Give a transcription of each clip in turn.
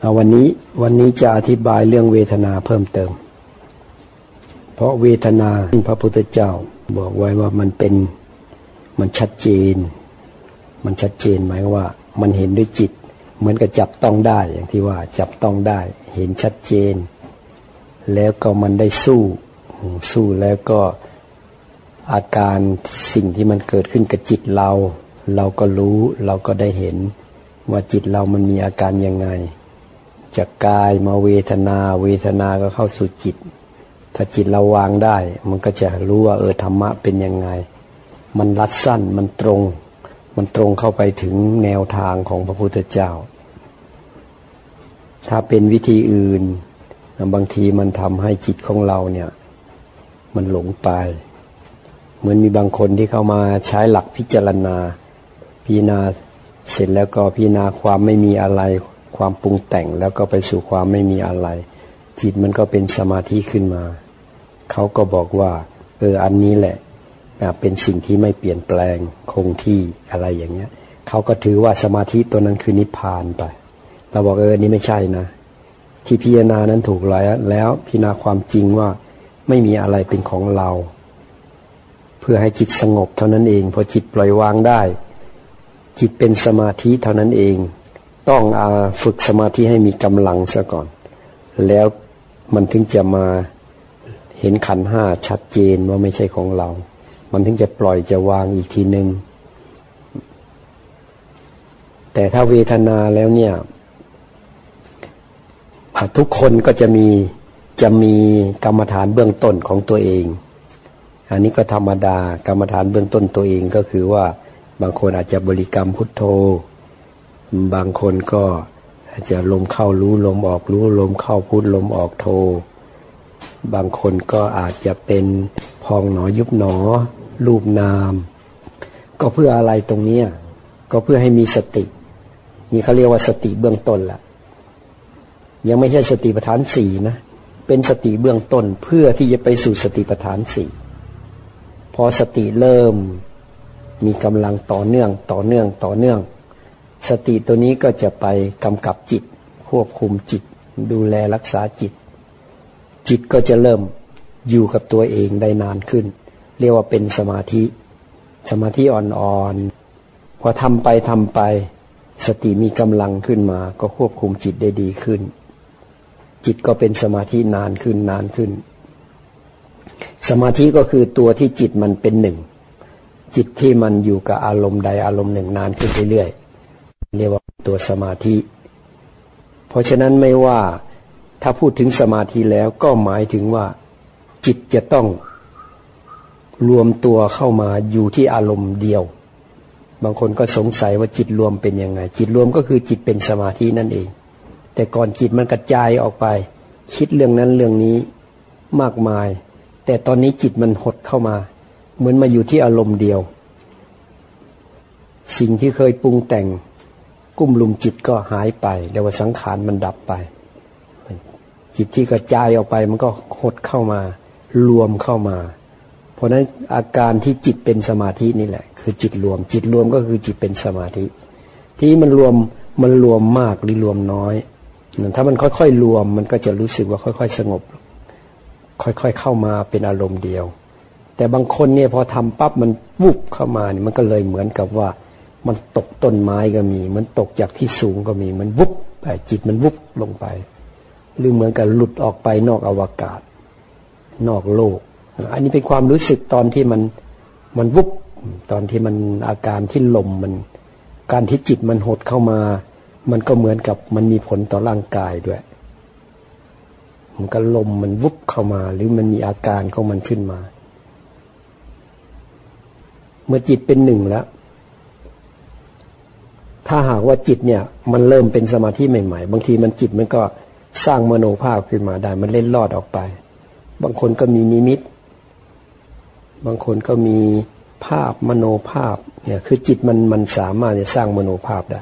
เอาวันนี้วันนี้จะอธิบายเรื่องเวทนาเพิ่มเติม เพราะเวทนาพระพุทธเจ้าบอกไว้ว่ามันเป็นมันชัดเจน มันชัดเจนหมายว่า มันเห็นด้วยจิต เหมือนกับจับต้องได้อย่างที่ว่าจับต้องได้ เห็นชัดเจน แล้วก็มันได้สู้สู้แล้วก็อาการสิ่งที่มันเกิดขึ้นกับจิตเรา เราก็รู้เราก็ได้เห็นว่าจิตเรามันมีอาการยังไง จากกายมาเวทนา เวทนาก็เข้าสู่จิต ถ้าจิตเราวางได้ มันก็จะรู้ว่าเออธรรมะเป็นยังไง มันรัดสั้นมันตรง มันตรงเข้าไปถึงแนวทางของพระพุทธเจ้า ถ้าเป็นวิธีอื่น บางทีมันทำให้จิตของเราเนี่ย มันหลงไปเหมือนมีบางคนที่เข้ามาใช้หลักพิจารณาพิจารณาเสร็จแล้วก็พิจารณาความไม่มีอะไร ความปรุงแต่งแล้วก็ไปสู่ความไม่มีอะไร จิตมันก็เป็นสมาธิขึ้นมา เขาก็บอกว่า เอออันนี้แหละเป็นสิ่งที่ไม่เปลี่ยนแปลงคงที่อะไรอย่างเงี้ยเขาก็ถือว่าสมาธิตัวนั้นคือนิพพานไปเราบอกเออนี่ไม่ใช่นะ ที่พิจารณานั้นถูกแล้วแล้วพิจารณาความจริงว่าไม่มีอะไรเป็นของเรา เพื่อให้จิตสงบเท่านั้นเอง พอจิตปล่อยวางได้ จิตเป็นสมาธิเท่านั้นเอง ต้องอฝึกสมาธิให้มีกำลังซะก่อน แล้วมันถึงจะมาเห็นขันห้าชัดเจนว่าไม่ใช่ของเรา มันถึงจะปล่อยจะวางอีกทีหนึ่งแต่ถ้าเวทนาแล้วเนี่ยทุกคนก็จะมีจะมีกรรมฐานเบื้องต้นของตัวเอง อันนี้ก็ธรรมดากรรมฐานเบื้องต้นตัวเองก็คือว่าบางคนอาจจะบริกรรมพุทโธ บางคนก็อาจจะลมเข้ารู้ลมออกรู้ลมเข้าพุทลมออกโธบางคนก็อาจจะเป็นพองหนอยุบหนอ รูปนาม ก็เพื่ออะไรตรงนี้ก็เพื่อให้มีสติ นี่เขาเรียกว่าสติเบื้องต้นแหละยังไม่ใช่สติปัฏฐานสี่นะ เป็นสติเบื้องต้นเพื่อที่จะไปสู่สติปัฏฐานสี่พอสติเริ่ม มีกำลังต่อเนื่องต่อเนื่องต่อเนื่อง สติตัวนี้ก็จะไปกำกับจิต ควบคุมจิต ดูแลรักษาจิต จิตก็จะเริ่มอยู่กับตัวเองได้นานขึ้น เรียกว่าเป็นสมาธิ สมาธิอ่อนๆพอทำไปทำไป สติมีกำลังขึ้นมา ก็ควบคุมจิตได้ดีขึ้น จิตก็เป็นสมาธินานขึ้นนานขึ้น สมาธิก็คือตัวที่จิตมันเป็นหนึ่งจิตที่มันอยู่กับอารมณ์ใดอารมณ์หนึ่งนานขึ้นเรื่อยๆ เรียกว่าตัวสมาธิ เพราะฉะนั้นไม่ว่าถ้าพูดถึงสมาธิแล้วก็หมายถึงว่า จิตจะต้องรวมตัวเข้ามาอยู่ที่อารมณ์เดียว บางคนก็สงสัยว่าจิตรวมเป็นยังไง จิตรวมก็คือจิตเป็นสมาธินั่นเอง แต่ก่อนจิตมันกระจายออกไป คิดเรื่องนั้นเรื่องนี้มากมาย แต่ตอนนี้จิตมันหดเข้ามา เหมือนมาอยู่ที่อารมณ์เดียว สิ่งที่เคยปรุงแต่ง กุ้มลุมจิตก็หายไปเดี๋ยวสังขารมันดับไป จิตที่กระจายออกไปมันก็หดเข้ามารวมเข้ามา เพราะนั้นอาการที่จิตเป็นสมาธินี่แหละ คือจิตรวม จิตรวมก็คือจิตเป็นสมาธิ ที่มันรวมมันรวมมากหรือรวมน้อย ถ้ามันค่อยๆรวมมันก็จะรู้สึกว่าค่อย ๆ สงบ ค่อยๆเข้ามาเป็นอารมณ์เดียว แต่บางคนเนี่ยพอทำปั๊บมันวุบเข้ามาเนี่ยมันก็เลยเหมือนกับว่า มันตกต้นไม้ก็มี มันตกจากที่สูงก็มี มันวุบไปจิตมันวุบลงไป หรือเหมือนกับหลุดออกไปนอกอวกาศ นอกโลก อันนี้เป็นความรู้สึกตอนที่มันมันวุบตอนที่มันอาการที่ลมมัน การที่จิตมันหดเข้ามา มันก็เหมือนกับมันมีผลต่อร่างกายด้วย มันก็ลมมันวุบเข้ามา หรือมันมีอาการของมันขึ้นมา เมื่อจิตเป็นหนึ่งแล้ว ถ้าหากว่าจิตเนี่ยมันเริ่มเป็นสมาธิใหม่ๆ บางทีมันจิตมันก็สร้างมโนภาพขึ้นมาได้ มันเล่นลอดออกไป บางคนก็มีนิมิต บางคนก็มีภาพมโนภาพเนี่ยคือจิตมันมันสามารถจะสร้างมโนภาพได้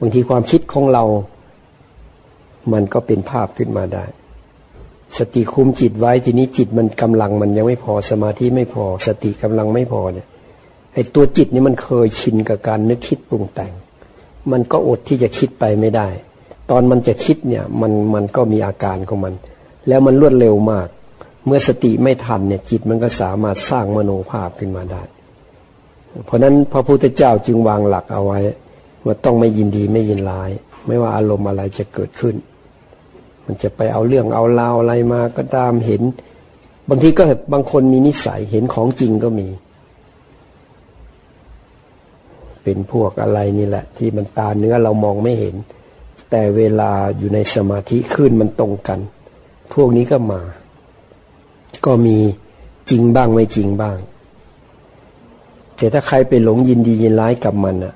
บางทีความคิดของเรา มันก็เป็นภาพขึ้นมาได้ สติคุมจิตไว้ทีนี้จิตมันกำลังมันยังไม่พอสมาธิไม่พอ สติกำลังไม่พอเนี่ยไอ้ตัวจิตนี่มันเคยชินกับการนึกคิดปรุงแต่ง มันก็อดที่จะคิดไปไม่ได้ ตอนมันจะคิดเนี่ยมันมันก็มีอาการของมัน แล้วมันรวดเร็วมาก เมื่อสติไม่ทันเนี่ยจิตมันก็สามารถสร้างมโนภาพขึ้นมาได้ เพราะนั้นพระพุทธเจ้าจึงวางหลักเอาไว้ว่าต้องไม่ยินดีไม่ยินร้าย ไม่ว่าอารมณ์อะไรจะเกิดขึ้น มันจะไปเอาเรื่องเอาราวอะไรมาก็ตามเห็น บางทีก็บางคนมีนิสัยเห็นของจริงก็มี เป็นพวกอะไรนี่แหละ ที่มันตาเนื้อเรามองไม่เห็น แต่เวลาอยู่ในสมาธิขึ้นมันตรงกัน พวกนี้ก็มา ก็มีจริงบ้างไม่จริงบ้าง แต่ถ้าใครไปหลงยินดียินร้ายกับมันอะ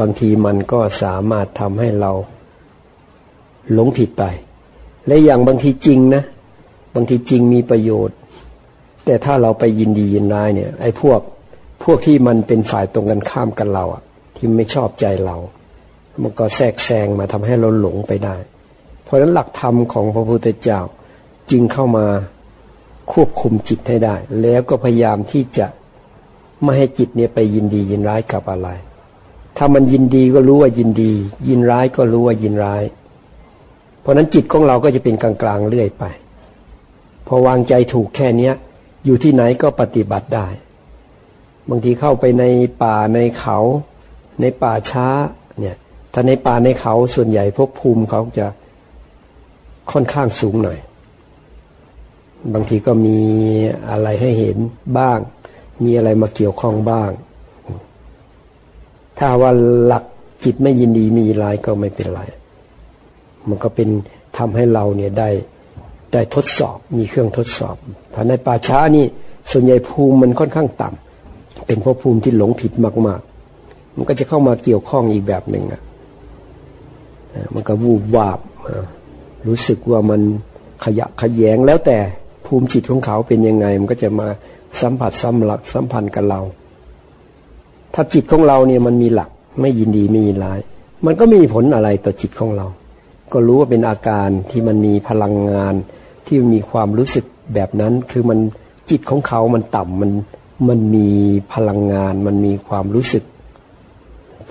บางทีมันก็สามารถทำให้เรา หลงผิดไป และอย่างบางทีจริงนะ บางทีจริงมีประโยชน์ แต่ถ้าเราไปยินดียินร้ายเนี่ย ไอ้พวก พวกที่มันเป็นฝ่ายตรงกันข้ามกันเราอะที่ไม่ชอบใจเรา มันก็แทรกแซงมาทำให้เราหลงไปได้ เพราะฉะนั้นหลักธรรมของพระพุทธเจ้าจึงเข้ามาควบคุมจิตให้ได้ แล้วก็พยายามที่จะไม่ให้จิตเนี่ยไปยินดียินร้ายกับอะไร ถ้ามันยินดีก็รู้ว่ายินดี ยินร้ายก็รู้ว่ายินร้าย เพราะนั้นจิตของเราก็จะเป็นกลางๆเรื่อยไป พอวางใจถูกแค่เนี้ย อยู่ที่ไหนก็ปฏิบัติได้ บางทีเข้าไปในป่าในเขา ในป่าช้าเนี่ยถ้าในป่าในเขาส่วนใหญ่พวกภูมิเขาจะค่อนข้างสูงหน่อย บางทีก็มีอะไรให้เห็นบ้าง มีอะไรมาเกี่ยวข้องบ้าง ถ้าว่าหลักจิตไม่ยินดีมีลายก็ไม่เป็นไร มันก็เป็นทำให้เราเนี่ยได้ได้ทดสอบมีเครื่องทดสอบถ้าในป่าช้านี่ส่วนใหญ่ภูมิมันค่อนข้างต่ำ เป็นพภูมิที่หลงผิดมาก ๆ มันก็จะเข้ามาเกี่ยวข้องอีกแบบหนึ่งอะมันก็วูบวาบรู้สึกว่ามันขยะขยงแล้วแต่ภูมิจิตของเขาเป็นยังไง มันก็จะมาสัมผัสสัมหลักสัมพันธ์กับเรา ถ้าจิตของเราเนี่ยมันมีหลักไม่ยินดีไม่ยินร้าย มันก็ไม่มีผลอะไรต่อจิตของเรา ก็รู้ว่าเป็นอาการที่มันมีพลังงานที่มีความรู้สึกแบบนั้น คือมันจิตของเขามันต่ำมัน มันมีพลังงาน มันมีความรู้สึก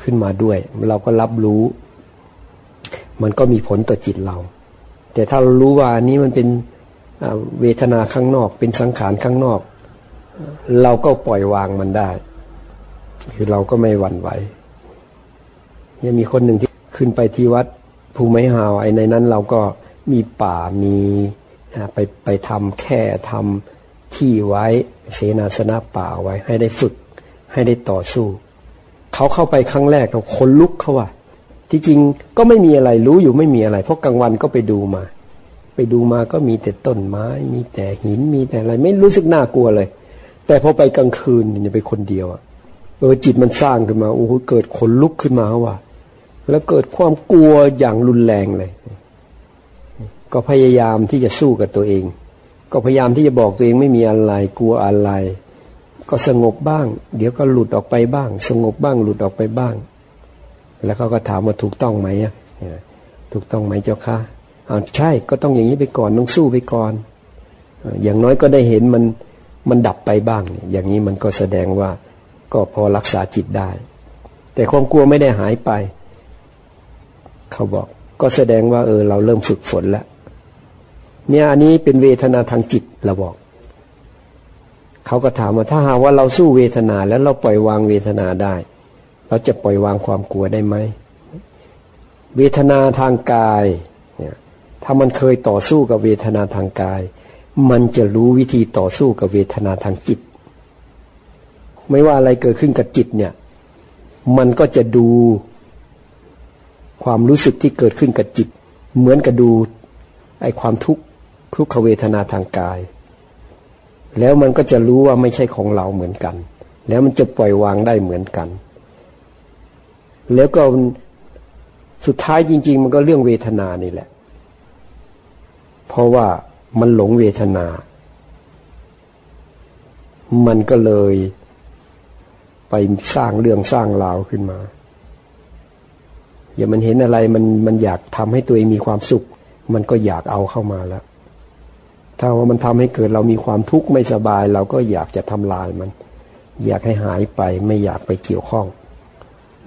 ขึ้นมาด้วย เราก็รับรู้ มันก็มีผลต่อจิตเรา แต่ถ้าเรารู้ว่าอันนี้มันเป็นเวทนาข้างนอก เป็นสังขารข้างนอก เราก็ปล่อยวางมันได้ คือเราก็ไม่หวั่นไหวเนี่ยมีคนหนึ่งที่ขึ้นไปที่วัดภูไม้หาวไอ้ในนั้นเราก็มีป่ามีไปไปทำแค่ทำที่ไว้ เสนาสนะป่าไว้ ให้ได้ฝึก ให้ได้ต่อสู้ เขาเข้าไปครั้งแรกเขาคนลุกเขาว่า ที่จริงก็ไม่มีอะไรรู้อยู่ไม่มีอะไร เพราะกลางวันก็ไปดูมา ไปดูมาก็มีแต่ต้นไม้ มีแต่หินมีแต่อะไร ไม่รู้สึกน่ากลัวเลย แต่พอไปกลางคืนเนี่ยไปคนเดียวอะเออจิตมันสร้างขึ้นมาโอ้โหเกิดขนลุกขึ้นมาว่ะแล้วเกิดความกลัวอย่างรุนแรงเลย ก็พยายามที่จะสู้กับตัวเอง ก็พยายามที่จะบอกตัวเองไม่มีอะไรกลัวอะไร ก็สงบบ้าง เดี๋ยวก็หลุดออกไปบ้าง สงบบ้างหลุดออกไปบ้าง แล้วเขาก็ถามว่าถูกต้องไหมอะถูกต้องไหมเจ้าค่ะอาใช่ก็ต้องอย่างนี้ไปก่อนต้องสู้ไปก่อน อย่างน้อยก็ได้เห็นมันมันดับไปบ้าง อย่างนี้มันก็แสดงว่าก็พอรักษาจิตได้ แต่ความกลัวไม่ได้หายไป เขาบอก ก็แสดงว่าเออเราเริ่มฝึกฝนแล้ว เนี่ยอันนี้เป็นเวทนาทางจิตเราบอก เขาก็ถามว่าถ้าหากว่าเราสู้เวทนาแล้วเราปล่อยวางเวทนาได้ เราจะปล่อยวางความกลัวได้ไหมเวทนาทางกายเนี่ยถ้ามันเคยต่อสู้กับเวทนาทางกาย มันจะรู้วิธีต่อสู้กับเวทนาทางจิต ไม่ว่าอะไรเกิดขึ้นกับจิตเนี่ย มันก็จะดูความรู้สึกที่เกิดขึ้นกับจิต เหมือนกับดูไอความทุกข์ ทุกขเวทนาทางกาย แล้วมันก็จะรู้ว่าไม่ใช่ของเราเหมือนกัน แล้วมันจะปล่อยวางได้เหมือนกัน แล้วก็สุดท้ายจริง ๆ มันก็เรื่องเวทนานี่แหละ เพราะว่ามันหลงเวทนา มันก็เลยไปสร้างเรื่องสร้างราวขึ้นมา อย่ามันเห็นอะไรมันมันอยากทำให้ตัวเองมีความสุข มันก็อยากเอาเข้ามาแล้ว ถ้าว่ามันทำให้เกิดเรามีความทุกข์ไม่สบาย เราก็อยากจะทำลายมัน อยากให้หายไปไม่อยากไปเกี่ยวข้อง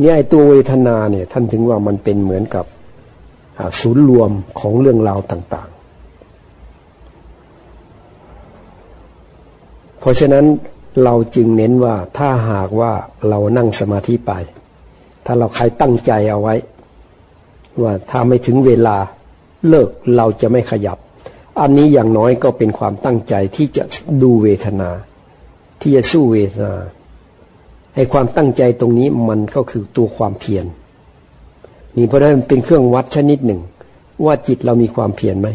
เนี่ยไอตัวเวทนาเนี่ยท่านถึงว่ามันเป็นเหมือนกับศูนย์รวมของเรื่องราวต่าง ๆ เพราะฉะนั้นเราจึงเน้นว่าถ้าหากว่าเรานั่งสมาธิไป ถ้าเราใครตั้งใจเอาไว้ ว่าถ้าไม่ถึงเวลาเลิกเราจะไม่ขยับ อันนี้อย่างน้อยก็เป็นความตั้งใจที่จะดูเวทนา ที่จะสู้เวทนาไอ้ความตั้งใจตรงนี้มันก็คือตัวความเพียรนี่เพราะนั้นเป็นเครื่องวัดชนิดหนึ่ง ว่าจิตเรามีความเพียรไหม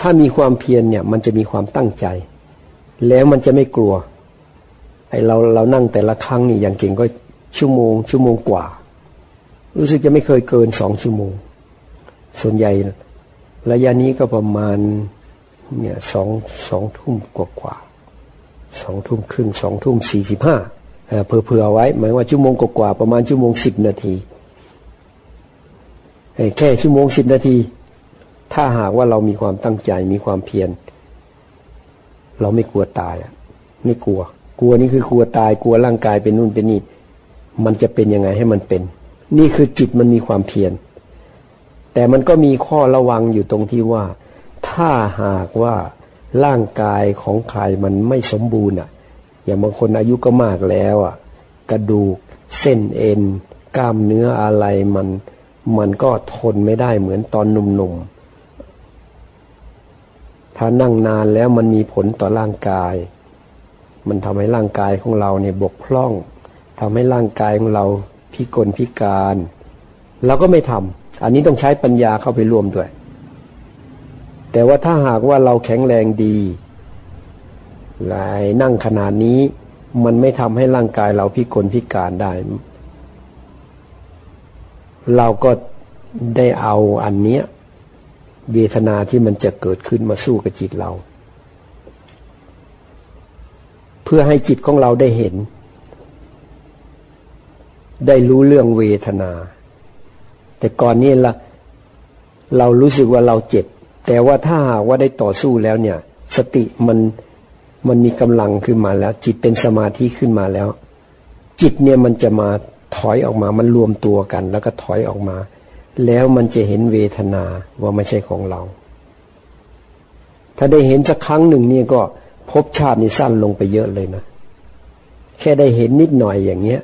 ถ้ามีความเพียรเนี่ย มันจะมีความตั้งใจ แล้วมันจะไม่กลัวไอ้เราเรานั่งแต่ละครั้งนี่อย่างเก่งก็ชั่วโมง ชั่วโมงกว่า รู้สึกจะไม่เคยเกินสองชั่วโมง ส่วนใหญ่ระยะนี้ก็ประมาณ เนี่ยสองสองทุ่มกว่ากว่าสองทุ่มครึ่งสองทุ่มสี่สิบห้าเผื่อไว้ หมายว่าชั่วโมงกว่าประมาณชั่วโมงสิบนาทีแค่ชั่วโมงสิบนาที ถ้าหากว่าเรามีความตั้งใจมีความเพียรเราไม่กลัวตายอะไม่กลัว กลัวนี่คือกลัวตายกลัวร่างกายเป็นนู่นเป็นนี่ มันจะเป็นยังไงให้มันเป็น นี่คือจิตมันมีความเพียรแต่มันก็มีข้อระวังอยู่ตรงที่ว่า ถ้าหากว่าร่างกายของใครมันไม่สมบูรณ์อะ อย่างบางคนอายุก็มากแล้วอะ กระดูกเส้นเอ็น กล้ามเนื้ออะไรมัน มันก็ทนไม่ได้เหมือนตอนหนุ่มๆ ถ้านั่งนานแล้วมันมีผลต่อร่างกาย มันทำให้ร่างกายของเราเนี่ยบกพร่องทำให้ร่างกายของเราพิกลพิการ เราก็ไม่ทำอันนี้ต้องใช้ปัญญาเข้าไปร่วมด้วย แต่ว่าถ้าหากว่าเราแข็งแรงดีหลายนั่งขนาดนี้ มันไม่ทำให้ร่างกายเราพิกลพิการได้ เราก็ได้เอาอันเนี้ยเวทนาที่มันจะเกิดขึ้นมาสู้กับจิตเรา เพื่อให้จิตของเราได้เห็น ได้รู้เรื่องเวทนา แต่ก่อนนี้ละเรารู้สึกว่าเราเจ็บ แต่ว่าถ้าหากว่าได้ต่อสู้แล้วเนี่ย สติมันมันมีกำลังขึ้นมาแล้ว จิตเป็นสมาธิขึ้นมาแล้ว จิตเนี่ยมันจะมาถอยออกมา มันรวมตัวกัน แล้วก็ถอยออกมา แล้วมันจะเห็นเวทนาว่าไม่ใช่ของเรา ถ้าได้เห็นสักครั้งหนึ่งเนี่ยก็พบชาตินี่สั้นลงไปเยอะเลยนะ แค่ได้เห็นนิดหน่อยอย่างเงี้ย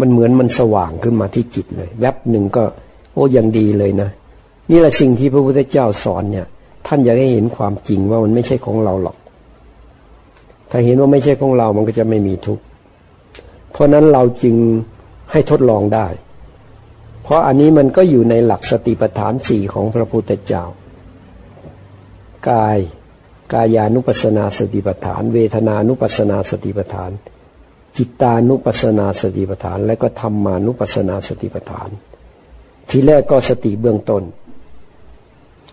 มันเหมือนมันสว่างขึ้นมาที่จิตเลย แวบหนึ่งก็ โอ้ยังดีเลยนะ นี่แหละสิ่งที่พระพุทธเจ้าสอนเนี่ย ท่านอยากให้เห็นความจริงว่ามันไม่ใช่ของเราหรอก ถ้าเห็นว่าไม่ใช่ของเรา มันก็จะไม่มีทุกข์เพราะนั้นเราจึงให้ทดลองได้ เพราะอันนี้มันก็อยู่ในหลักสติปัฏฐานสี่ของพระพุทธเจ้ากายกายานุปัสนาสติปัฏฐาน เวทนานุปัสนาสติปัฏฐาน จิตานุปัสนาสติปัฏฐาน และก็ธรรมานุปัสนาสติปัฏฐาน ทีแรกก็สติเบื้องต้น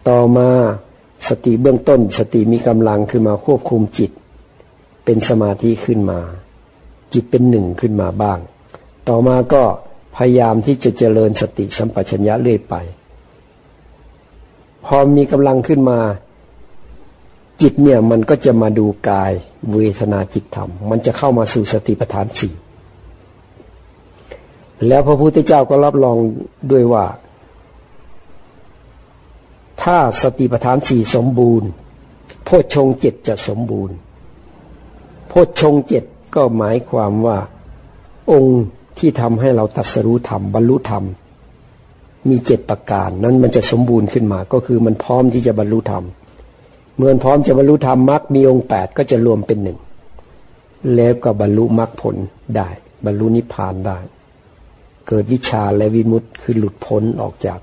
ต่อมาสติเบื้องต้น สติมีกำลังขึ้นมาควบคุมจิต เป็นสมาธิขึ้นมา จิตเป็นหนึ่งขึ้นมาบ้าง ต่อมาก็พยายามที่จะเจริญสติสัมปชัญญะเรื่อยไป พอมีกำลังขึ้นมา จิตเนี่ยมันก็จะมาดูกายเวทนาจิตธรรม มันจะเข้ามาสู่สติปัฏฐานสี่แล้วพระพุทธเจ้าก็รับรองด้วยว่า ถ้าสติปัฏฐานสี่สมบูรณ์ โพชฌงเจ็ดจะสมบูรณ์ โพชฌงเจ็ดก็หมายความว่าองค์ที่ทำให้เราตัดสรู้ธรรมบรรลุธรรม มีเจ็ดประการ นั้นมันจะสมบูรณ์ขึ้นมา ก็คือมันพร้อมที่จะบรรลุธรรมเมื่อพร้อมจะบรรลุธรรมมรรคมีองค์แปดก็จะรวมเป็นหนึ่งแล้วก็บรรลุมรรคผลได้ บรรลุนิพพานได้ เกิดวิชาและวิมุตต์คือหลุดพ้นออกจาก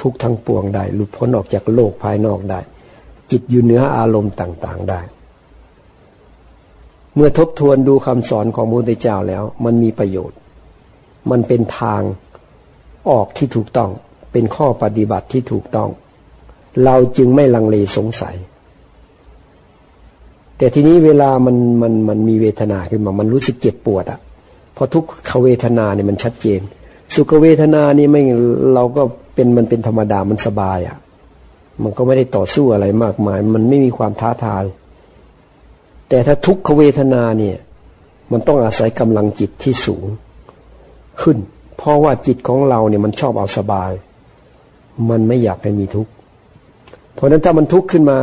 ทุกทั้งปวงได้ หลุดพ้นออกจากโลกภายนอกได้ จิตอยู่เหนืออารมณ์ต่างๆได้ เมื่อทบทวนดูคำสอนของพระพุทธเจ้าแล้ว มันมีประโยชน์ มันเป็นทางออกที่ถูกต้อง เป็นข้อปฏิบัติที่ถูกต้อง เราจึงไม่ลังเลสงสัย แต่ทีนี้เวลามันมันมันมีเวทนาขึ้นมา มันรู้สึกเจ็บปวดอะพอทุกขเวทนาเนี่ยมันชัดเจน สุขเวทนานี่ไม่เราก็ เป็นมันเป็นธรรมดามันสบายอะมันก็ไม่ได้ต่อสู้อะไรมากมาย มันไม่มีความท้าทาย แต่ถ้าทุกขเวทนาเนี่ย มันต้องอาศัยกำลังจิตที่สูงขึ้น เพราะว่าจิตของเราเนี่ยมันชอบเอาสบาย มันไม่อยากให้มีทุกข์ เพราะนั้นถ้ามันทุกข์ขึ้นมา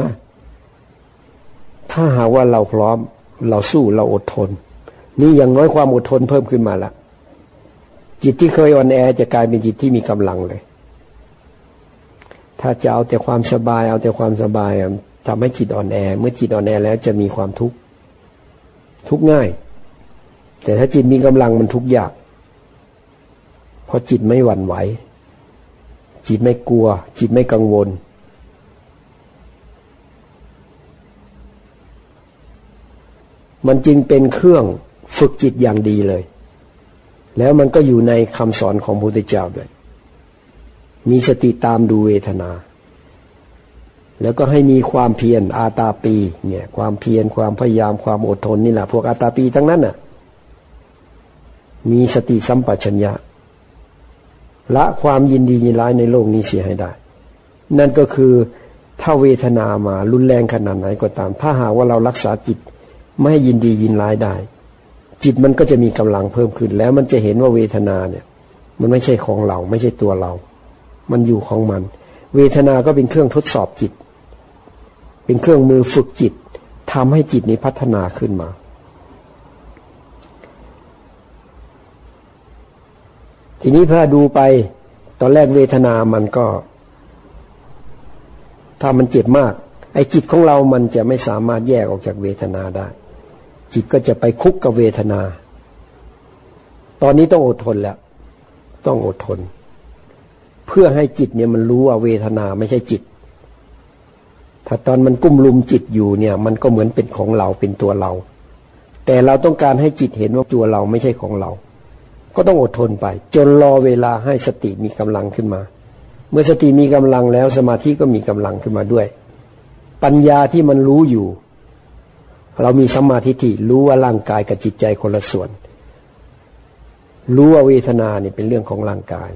ถ้าหาว่าเราพร้อมเราสู้เราอดทน นี่อย่างน้อยความอดทนเพิ่มขึ้นมาละจิตที่เคยอ่อนแอจะกลายเป็นจิตที่มีกำลังเลย ถ้าจะเอาแต่ความสบาย เอาแต่ความสบายทำให้จิตอ่อนแอ เมื่อจิตอ่อนแอแล้วจะมีความทุกข์ทุกง่าย แต่ถ้าจิตมีกำลังมันทุกยาก เพราะจิตไม่หวั่นไหว จิตไม่กลัว จิตไม่กังวล มันจึงเป็นเครื่องฝึกจิตอย่างดีเลย แล้วมันก็อยู่ในคำสอนของพระพุทธเจ้าด้วย มีสติตามดูเวทนา แล้วก็ให้มีความเพียรอาตาปีเนี่ยความเพียรความพยายามความอดทนนี่แหละพวกอาตาปีทั้งนั้นน่ะมีสติสัมปชัญญะละความยินดียินร้ายในโลกนี้เสียให้ได้ นั่นก็คือถ้าเวทนามารุนแรงขนาดไหนก็ตาม ถ้าหากว่าเรารักษาจิตไม่ให้ยินดียินร้ายได้ จิตมันก็จะมีกำลังเพิ่มขึ้น แล้วมันจะเห็นว่าเวทนาเนี่ย มันไม่ใช่ของเราไม่ใช่ตัวเรา อยู่ของมัน เวทนาก็เป็นเครื่องทดสอบจิต เป็นเครื่องมือฝึกจิตทำให้จิตนี้พัฒนาขึ้นมา ทีนี้พอดูไปตอนแรกเวทนามันก็ ถ้ามันเจ็บมาก ไอ้จิตของเรามันจะไม่สามารถแยกออกจากเวทนาได้ จิตก็จะไปคุกกับเวทนา ตอนนี้ต้องอดทนแล้ว ต้องอดทน เพื่อให้จิตเนี่ยมันรู้ว่าเวทนาไม่ใช่จิต ถ้าตอนมันกุ้มลุมจิตอยู่เนี่ย มันก็เหมือนเป็นของเราเป็นตัวเรา แต่เราต้องการให้จิตเห็นว่าตัวเราไม่ใช่ของเรา ก็ต้องอดทนไป จนรอเวลาให้สติมีกำลังขึ้นมา เมื่อสติมีกำลังแล้วสมาธิก็มีกำลังขึ้นมาด้วย ปัญญาที่มันรู้อยู่ เรามีสัมมาทิฏฐิรู้ว่าร่างกายกับจิตใจคนละส่วนรู้ว่าเวทนาเนี่ยเป็นเรื่องของร่างกาย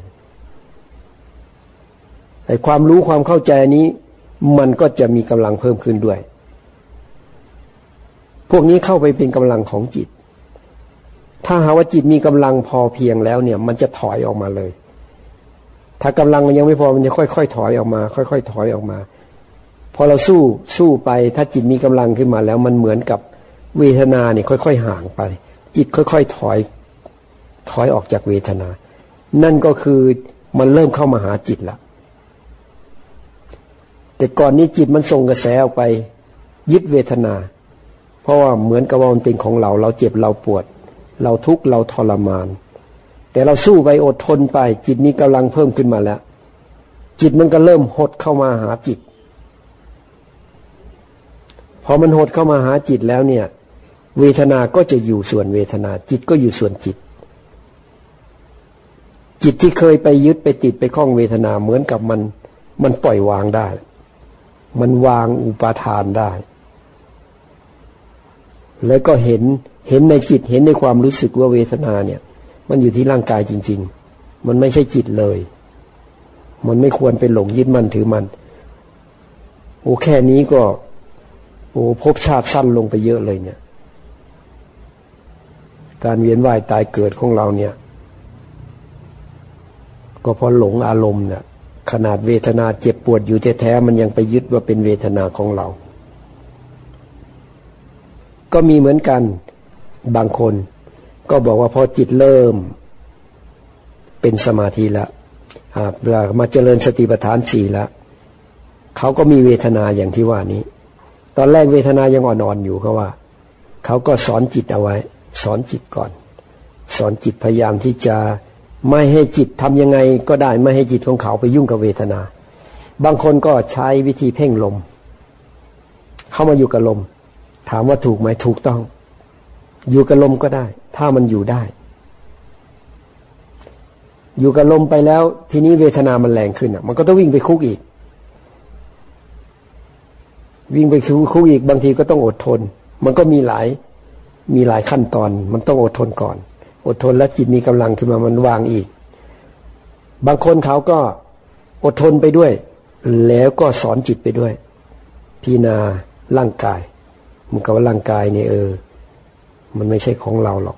ไอ้ความรู้ความเข้าใจนี้ มันก็จะมีกำลังเพิ่มขึ้นด้วย พวกนี้เข้าไปเป็นกำลังของจิต ถ้าหาว่าจิตมีกำลังพอเพียงแล้วเนี่ย มันจะถอยออกมาเลย ถ้ากำลังมันยังไม่พอมันจะค่อยๆถอยออกมา ค่อย ๆ ถอยออกมา พอเราสู้สู้ไป ถ้าจิตมีกำลังขึ้นมาแล้ว มันเหมือนกับเวทนาเนี่ยค่อย ๆ ห่างไป จิตค่อย ๆ ถอย ถอยออกจากเวทนา นั่นก็คือมันเริ่มเข้ามาหาจิตละ แต่ก่อนนี้จิตมันส่งกระแสออกไป ยึดเวทนา เพราะว่าเหมือนกับว่ามันเป็นของเรา เราเจ็บเราปวด เราทุกข์เราทรมาน แต่เราสู้ไปอดทนไป จิตนี้กำลังเพิ่มขึ้นมาแล้ว จิตมันก็เริ่มหดเข้ามาหาจิตพอมันหดเข้ามาหาจิตแล้วเนี่ย เวทนาก็จะอยู่ส่วนเวทนา จิตก็อยู่ส่วนจิต จิตที่เคยไปยึดไปติดไปคล้องเวทนาเหมือนกับมัน มันปล่อยวางได้ มันวางอุปาทานได้ แล้วก็เห็นเห็นในจิตเห็นในความรู้สึกว่าเวทนาเนี่ย มันอยู่ที่ร่างกายจริง ๆ มันไม่ใช่จิตเลย มันไม่ควรไปหลงยึดมั่นถือมัน โอ้แค่นี้ก็ โอ้ภพชาติสั้นลงไปเยอะเลยเนี่ย การเวียนว่ายตายเกิดของเราเนี่ย ก็เพราะหลงอารมณ์เนี่ย ขนาดเวทนาเจ็บปวดอยู่แท้ๆมันยังไปยึดว่าเป็นเวทนาของเรา ก็มีเหมือนกันบางคน ก็บอกว่าพอจิตเริ่ม เป็นสมาธิแล้วเวลามาเจริญสติปัฏฐานสี่แล้วเขาก็มีเวทนาอย่างที่ว่านี้ ตอนแรกเวทนายังอ่อนๆอยู่เขาว่า เขาก็สอนจิตเอาไว้ สอนจิตก่อน สอนจิตพยายามที่จะ ไม่ให้จิตทำยังไงก็ได้ไม่ให้จิตของเขาไปยุ่งกับเวทนา บางคนก็ใช้วิธีเพ่งลม เข้ามาอยู่กับลม ถามว่าถูกไหมถูกต้อง อยู่กับลมก็ได้ ถ้ามันอยู่ได้ อยู่กับลมไปแล้ว ทีนี้เวทนามันแรงขึ้นอะ มันก็ต้องวิ่งไปคุกอีก วิ่งไปคุกอีกบางทีก็ต้องอดทน มันก็มีหลายมีหลายขั้นตอน มันต้องอดทนก่อน อดทนแล้วจิตมีกำลังขึ้นมามันวางอีก บางคนเขาก็อดทนไปด้วย แล้วก็สอนจิตไปด้วย พินาร่างกายมันกับว่าร่างกายเนี่ยเออ มันไม่ใช่ของเราหรอก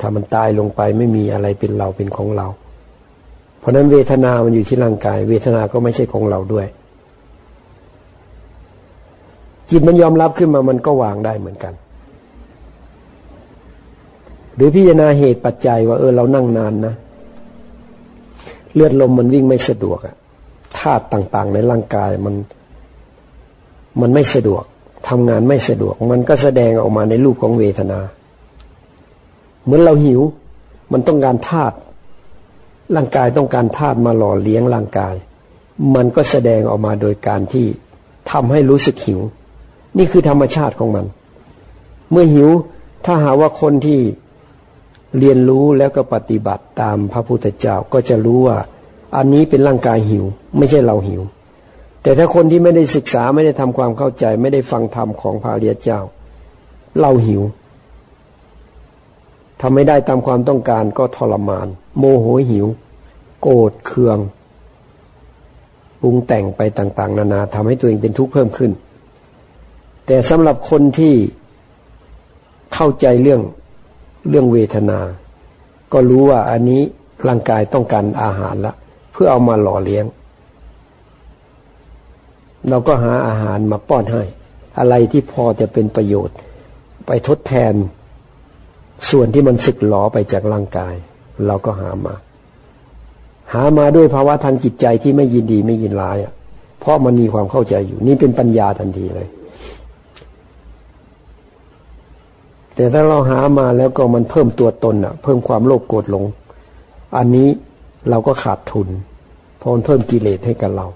ถ้ามันตายลงไปไม่มีอะไรเป็นเราเป็นของเรา เพราะนั้นเวทนา มันอยู่ที่ร่างกาย เวทนา ก็ไม่ใช่ของเราด้วย จิตมันยอมรับขึ้นมามันก็วางได้เหมือนกัน หรือพิจารณาเหตุปัจจัยว่าเออเรานั่งนานนะ เลือดลมมันวิ่งไม่สะดวกอะธาตุต่างๆ ในร่างกายมัน มันไม่สะดวกทำงานไม่สะดวก มันก็แสดงออกมาในรูปของเวทนา เหมือนเราหิว มันต้องการธาตุร่างกายต้องการธาตุมาหล่อเลี้ยงร่างกาย มันก็แสดงออกมาโดยการที่ทำให้รู้สึกหิว นี่คือธรรมชาติของมัน เมื่อหิวถ้าหาว่าคนที่ เรียนรู้แล้วก็ปฏิบัติตามพระพุทธเจ้าก็จะรู้ว่า อันนี้เป็นร่างกายหิว ไม่ใช่เราหิว แต่ถ้าคนที่ไม่ได้ศึกษาไม่ได้ทำความเข้าใจ ไม่ได้ฟังธรรมของพระเรียเจ้า เราหิวทำไม่ได้ตามความต้องการก็ทรมาน โมโหหิว โกรธเคืองปรุงแต่งไปต่างๆ นานาทำให้ตัวเองเป็นทุกข์เพิ่มขึ้น แต่สำหรับคนที่เข้าใจเรื่อง เรื่องเวทนา ก็รู้ว่าอันนี้ร่างกายต้องการอาหารละ เพื่อเอามาหล่อเลี้ยง เราก็หาอาหารมาป้อนให้ อะไรที่พอจะเป็นประโยชน์ ไปทดแทน ส่วนที่มันสึกหลอไปจากร่างกาย เราก็หามา หามาด้วยภาวะทางจิตใจที่ไม่ยินดีไม่ยินร้ายเพราะมันมีความเข้าใจอยู่ นี่เป็นปัญญาทันทีเลย แต่ถ้าเราหามาแล้วก็มันเพิ่มตัวตนอะเพิ่มความโลภโกรธหลง อันนี้เราก็ขาดทุนเพราะมันเพิ่มกิเลสให้กับเรา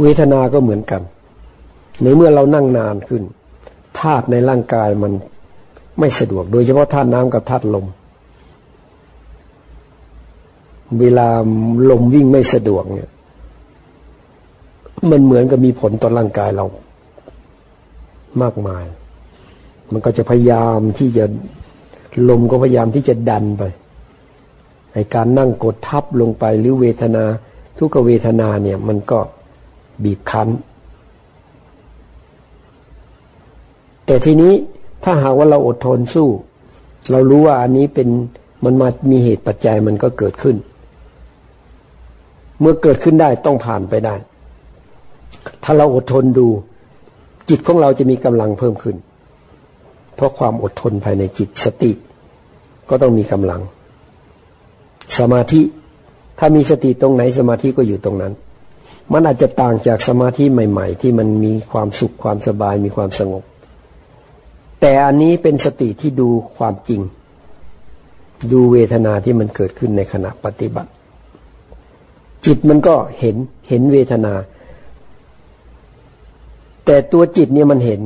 เวทนาก็เหมือนกัน ในเมื่อเรานั่งนานขึ้นธาตุในร่างกายมันไม่สะดวก โดยเฉพาะธาตุน้ำกับธาตุลม เวลาลมวิ่งไม่สะดวกเนี่ย มันเหมือนกับมีผลต่อร่างกายเรา มากมาย มันก็จะพยายามที่จะลมก็พยายามที่จะดันไปในการนั่งกดทับลงไปหรือเวทนา ทุกเวทนาเนี่ย มันก็บีบคั้น แต่ทีนี้ถ้าหากว่าเราอดทนสู้ เรารู้ว่าอันนี้เป็นมันมามีเหตุปัจจัยมันก็เกิดขึ้น เมื่อเกิดขึ้นได้ต้องผ่านไปได้ ถ้าเราอดทนดู จิตของเราจะมีกำลังเพิ่มขึ้น เพราะความอดทนภายในจิตสติ ก็ต้องมีกำลัง สมาธิถ้ามีสติตรงไหนสมาธิก็อยู่ตรงนั้น มันอาจจะต่างจากสมาธิใหม่ ๆ ที่มันมีความสุขความสบายมีความสงบ แต่อันนี้เป็นสติที่ดูความจริง ดูเวทนาที่มันเกิดขึ้นในขณะปฏิบัติ จิตมันก็เห็นเห็นเวทนา แต่ตัวจิตเนี่ยมันเห็น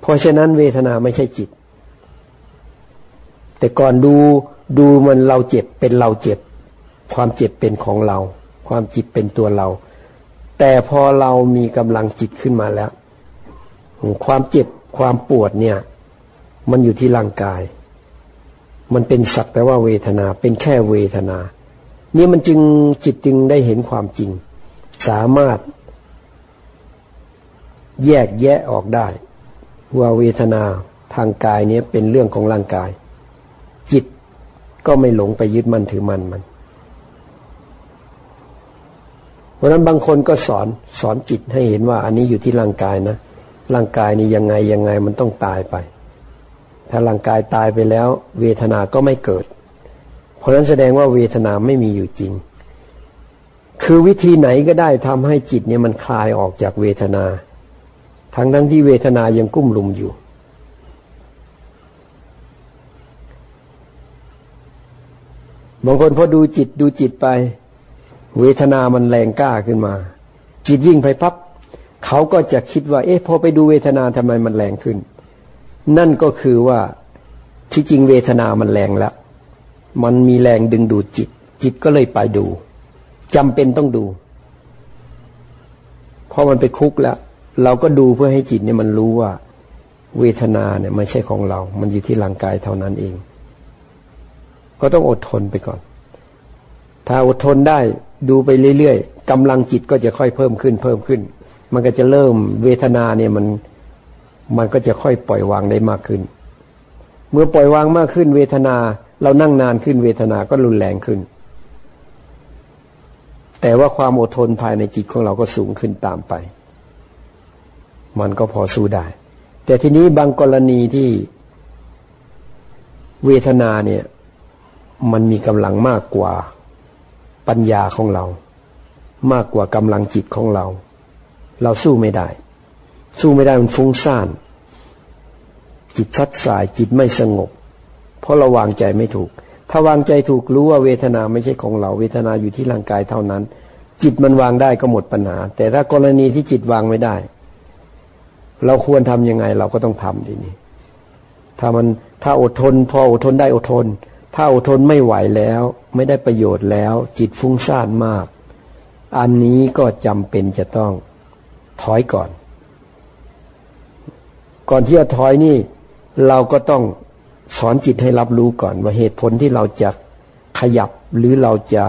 เพราะฉะนั้นเวทนาไม่ใช่จิต แต่ก่อนดูดูมันเราเจ็บเป็นเราเจ็บ ความเจ็บเป็นของเรา ความจิตเป็นตัวเรา แต่พอเรามีกำลังจิตขึ้นมาแล้ว ความเจ็บความปวดเนี่ย มันอยู่ที่ร่างกาย มันเป็นสักแต่ว่าเวทนาเป็นแค่เวทนา นี่มันจึงจิตจึงได้เห็นความจริง สามารถ แยกแยะออกได้ ว่าเวทนาทางกายนี้เป็นเรื่องของร่างกาย จิตก็ไม่หลงไปยึดมั่นถือมั่นมัน เพราะนั้นบางคนก็สอนสอนจิตให้เห็นว่า อันนี้อยู่ที่ร่างกายนะ ร่างกายนี้ยังไงยังไงมันต้องตายไป ถ้าร่างกายตายไปแล้ว เวทนาก็ไม่เกิด เพราะนั้นแสดงว่าเวทนาไม่มีอยู่จริง คือวิธีไหนก็ได้ทำให้จิตเนี่ยมันคลายออกจากเวทนา ทั้งทั้งที่เวทนายังกุ้มลุมอยู่ บางคนพอดูจิตดูจิตไป เวทนามันแรงกล้าขึ้นมา จิตวิ่งไปพับเขาก็จะคิดว่า เอ๊ะพอไปดูเวทนาทำไมมันแรงขึ้น นั่นก็คือว่าที่จริงเวทนามันแรงแล้ว มันมีแรงดึงดูดจิต จิตก็เลยไปดูจำเป็นต้องดู เพราะมันไปคุกแล้ว เราก็ดูเพื่อให้จิตเนี่ยมันรู้ว่า เวทนาเนี่ยไม่ใช่ของเรา มันอยู่ที่ร่างกายเท่านั้นเอง ก็ต้องอดทนไปก่อน ถ้าอดทนได้ดูไปเรื่อยๆกำลังจิตก็จะค่อยเพิ่มขึ้น เพิ่มขึ้น มันก็จะเริ่มเวทนาเนี่ยมันมันก็จะค่อยปล่อยวางได้มากขึ้น เมื่อปล่อยวางมากขึ้น เวทนา เรานั่งนานขึ้นเวทนาก็รุนแรงขึ้น แต่ว่าความอดทนภายในจิตของเราก็สูงขึ้นตามไป มันก็พอสู้ได้ แต่ทีนี้บางกรณีที่เวทนาเนี่ย มันมีกำลังมากกว่าปัญญาของเรา มากกว่ากำลังจิตของเรา เราสู้ไม่ได้ สู้ไม่ได้มันฟุ้งซ่าน จิตซัดสายจิตไม่สงบ เพราะเราวางใจไม่ถูก ถ้าวางใจถูกรู้ว่าเวทนาไม่ใช่ของเรา เวทนาอยู่ที่ร่างกายเท่านั้น จิตมันวางได้ก็หมดปัญหา แต่ถ้ากรณีที่จิตวางไม่ได้ เราควรทำยังไงเราก็ต้องทำทีนี้ ถ้ามันถ้าอดทน พออดทนได้อดทน ถ้าอดทนไม่ไหวแล้ว ไม่ได้ประโยชน์แล้ว จิตฟุ้งซ่านมาก อันนี้ก็จำเป็นจะต้องถอยก่อน ก่อนที่จะถอยนี่ เราก็ต้องสอนจิตให้รับรู้ก่อน ว่าเหตุผลที่เราจะขยับหรือเราจะ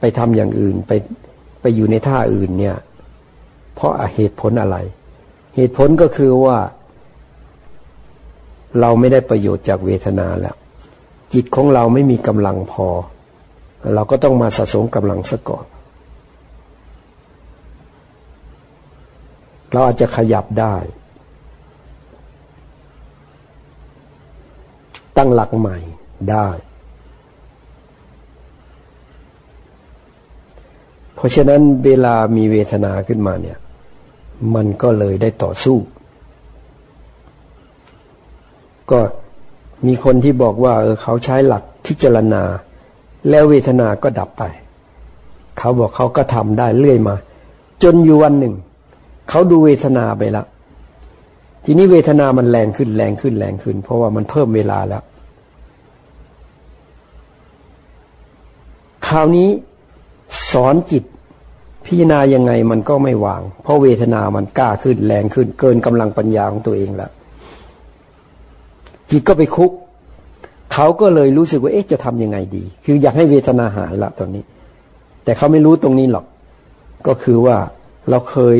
ไปทำอย่างอื่น ไปไปอยู่ในท่าอื่นเนี่ย เพราะเหตุผลอะไร เหตุผลก็คือว่า เราไม่ได้ประโยชน์จากเวทนาแล้ว จิตของเราไม่มีกำลังพอ เราก็ต้องมาสะสมกำลังซะก่อน เราอาจจะขยับได้ ตั้งหลักใหม่ได้ เพราะฉะนั้นเวลามีเวทนาขึ้นมาเนี่ย มันก็เลยได้ต่อสู้ ก็มีคนที่บอกว่าเออเขาใช้หลักพิจารณา แล้วเวทนาก็ดับไป เขาบอกเขาก็ทำได้เรื่อยมา จนอยู่วันหนึ่ง เขาดูเวทนาไปแล้วทีนี้เวทนามันแรงขึ้นแรงขึ้นแรงขึ้น เพราะว่ามันเพิ่มเวลาแล้ว คราวนี้สอนจิต พิจารณายังไงมันก็ไม่วาง เพราะเวทนามันกล้าขึ้นแรงขึ้น เกินกำลังปัญญาของตัวเองแล้วจิตก็ไปคุก เขาก็เลยรู้สึกว่าเอ๊ะจะทํำยังไงดี คืออยากให้เวทนาหายละตอนนี้ แต่เขาไม่รู้ตรงนี้หรอก ก็คือว่าเราเคย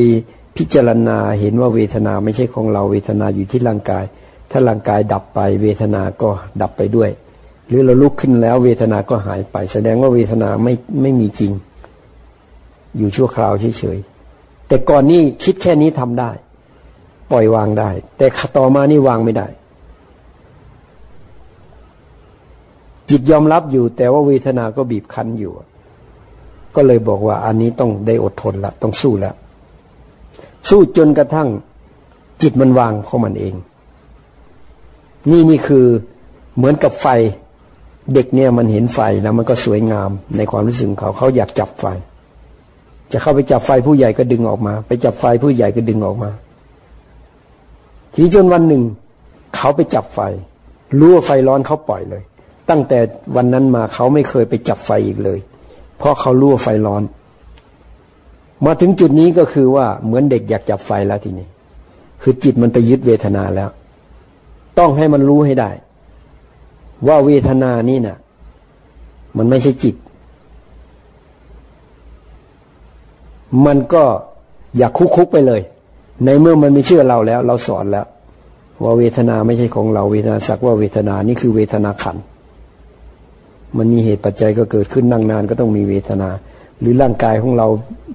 พิจารณาเห็นว่าเวทนาไม่ใช่ของเราเวทนาอยู่ที่ร่างกาย ถ้าร่างกายดับไป เวทนาก็ดับไปด้วย หรือเราลุกขึ้นแล้วเวทนาก็หายไป แสดงว่าเวทนาไม่ไม่มีจริง อยู่ชั่วคราวเฉยๆแต่ก่อนนี้คิดแค่นี้ทำได้ ปล่อยวางได้ แต่ต่อมานี่วางไม่ได้ จิตยอมรับอยู่ แต่ว่าเวทนาก็บีบคั้นอยู่ ก็เลยบอกว่า อันนี้ต้องได้อดทนละต้องสู้แล้วสู้จนกระทั่ง จิตมันวางของมันเอง นี่นี่คือเหมือนกับไฟเด็กเนี่ยมันเห็นไฟแล้วมันก็สวยงามในความรู้สึกเขาเขาอยากจับไฟ จะเข้าไปจับไฟผู้ใหญ่ก็ดึงออกมา ไปจับไฟผู้ใหญ่ก็ดึงออกมา ทีจนวันหนึ่ง เขาไปจับไฟ รู้ว่าไฟร้อนเขาปล่อยเลย ตั้งแต่วันนั้นมาเขาไม่เคยไปจับไฟอีกเลย เพราะเขารู้ว่าไฟร้อน มาถึงจุดนี้ก็คือว่าเหมือนเด็กอยากจับไฟแล้วทีนี้ คือจิตมันไปยึดเวทนาแล้ว ต้องให้มันรู้ให้ได้ ว่าเวทนานี่นะ่ะ มันไม่ใช่จิต มันก็อยากคุกคุกไปเลย ในเมื่อมันไม่เชื่อเราแล้ว เราสอนแล้ว ว่าเวทนาไม่ใช่ของเราเวทนาสักว่าเวทนานี่คือเวทนาขัน มันมีเหตุปัจจัยก็เกิดขึ้นนั่งนานก็ต้องมีเวทนา หรือร่างกายของเรา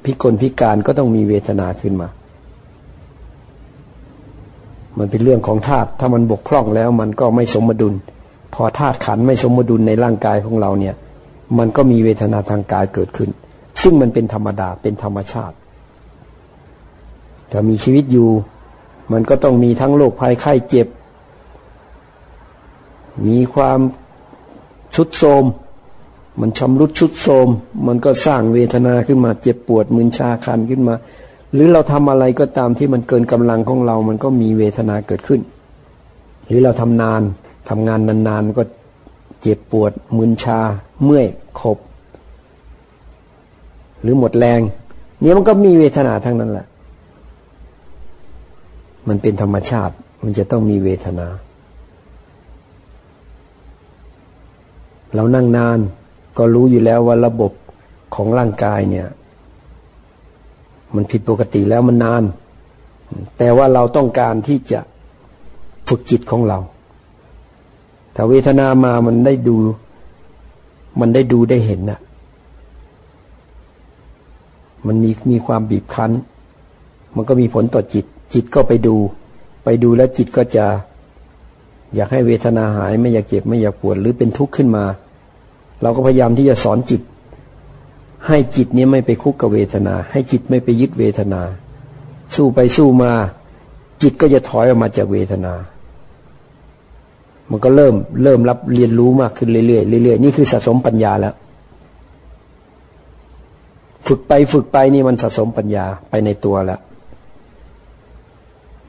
พิกลพิการก็ต้องมีเวทนาขึ้นมา มันเป็นเรื่องของธาตุถ้ามันบกพร่องแล้ว มันก็ไม่สมดุล พอธาตุขันไม่สมดุลในร่างกายของเราเนี่ย มันก็มีเวทนาทางกายเกิดขึ้น ซึ่งมันเป็นธรรมดาเป็นธรรมชาติถ้ามีชีวิตอยู่ มันก็ต้องมีทั้งโรคภัยไข้เจ็บ มีความชุดโทมมันชำรุดชุดโทมมันก็สร้างเวทนาขึ้นมาเจ็บปวดมึนชาคันขึ้นมา หรือเราทำอะไรก็ตามที่มันเกินกำลังของเรา มันก็มีเวทนาเกิดขึ้น หรือเราทำนานทำงานนานๆก็เจ็บปวดมึนชา เมื่อยขบ หรือหมดแรงเนี่ยมันก็มีเวทนาทั้งนั้นแหละ มันเป็นธรรมชาติ มันจะต้องมีเวทนา เรานั่งนานก็รู้อยู่แล้วว่าระบบของร่างกายเนี่ย มันผิดปกติแล้วมันนาน แต่ว่าเราต้องการที่จะฝึกจิตของเรา ถ้าเวทนามามันได้ดู มันได้ดูได้เห็นน่ะ มันมีมีความบีบคั้น มันก็มีผลต่อจิต จิตก็ไปดู ไปดูแล้วจิตก็จะ อยากให้เวทนาหายไม่อยากเจ็บไม่อยากปวดหรือเป็นทุกข์ขึ้นมา เราก็พยายามที่จะสอนจิต ให้จิตนี้ไม่ไปคุกกับเวทนา ให้จิตไม่ไปยึดเวทนา สู้ไปสู้มา จิตก็จะถอยออกมาจากเวทนา มันก็เริ่มเริ่มรับเรียนรู้มากขึ้นเรื่อยๆเรื่อยๆนี่คือสะสมปัญญาแล้ว ฝึกไปฝึกไปนี่มันสะสมปัญญาไปในตัวแล้ว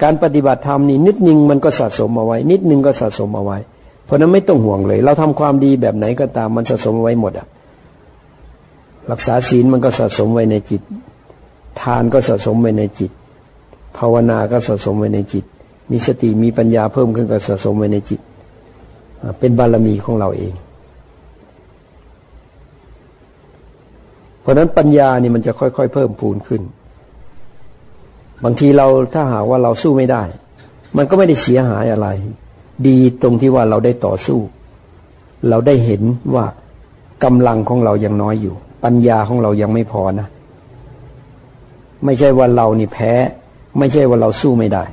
การปฏิบัติธรรมนี่นิดนึงมันก็สะสมเอาไว้ นิดนึงก็สะสมเอาไว้ เพราะนั้นไม่ต้องห่วงเลย เราทำความดีแบบไหนก็ตามมันสะสมไว้หมดอะรักษาศีลมันก็สะสมไว้ในจิต ทานก็สะสมไว้ในจิต ภาวนาก็สะสมไว้ในจิต มีสติมีปัญญาเพิ่มขึ้นก็สะสมไว้ในจิต เป็นบารมีของเราเอง เพราะนั้นปัญญานี่มันจะค่อยๆ เพิ่มพูนขึ้น บางทีเราถ้าหากว่าเราสู้ไม่ได้ มันก็ไม่ได้เสียหายอะไร ดีตรงที่ว่าเราได้ต่อสู้ เราได้เห็นว่ากำลังของเรายังน้อยอยู่ ปัญญาของเรายังไม่พอนะ ไม่ใช่ว่าเรานี่แพ้ ไม่ใช่ว่าเราสู้ไม่ได้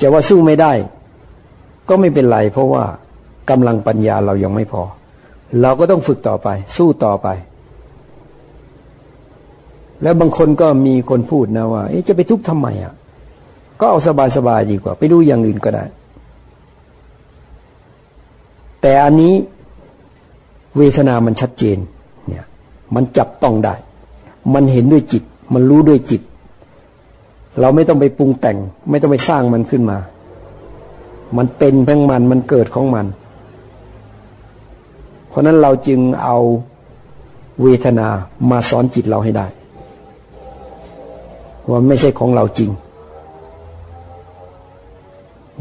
จะว่าสู้ไม่ได้ ก็ไม่เป็นไร เพราะว่ากำลังปัญญาเรายังไม่พอ เราก็ต้องฝึกต่อไป สู้ต่อไป แล้วบางคนก็มีคนพูดนะว่าจะไปทุกข์ทำไมอะ ก็เอาสบายๆดีกว่า ไปดูอย่างอื่นก็ได้ แต่อันนี้เวทนามันชัดเจน เนี่ย มันจับต้องได้ มันเห็นด้วยจิต มันรู้ด้วยจิต เราไม่ต้องไปปรุงแต่ง ไม่ต้องไปสร้างมันขึ้นมา มันเป็นเพ่งมันมันเกิดของมัน เพราะนั้นเราจึงเอาเวทนามาสอนจิตเราให้ได้ ว่าไม่ใช่ของเราจริง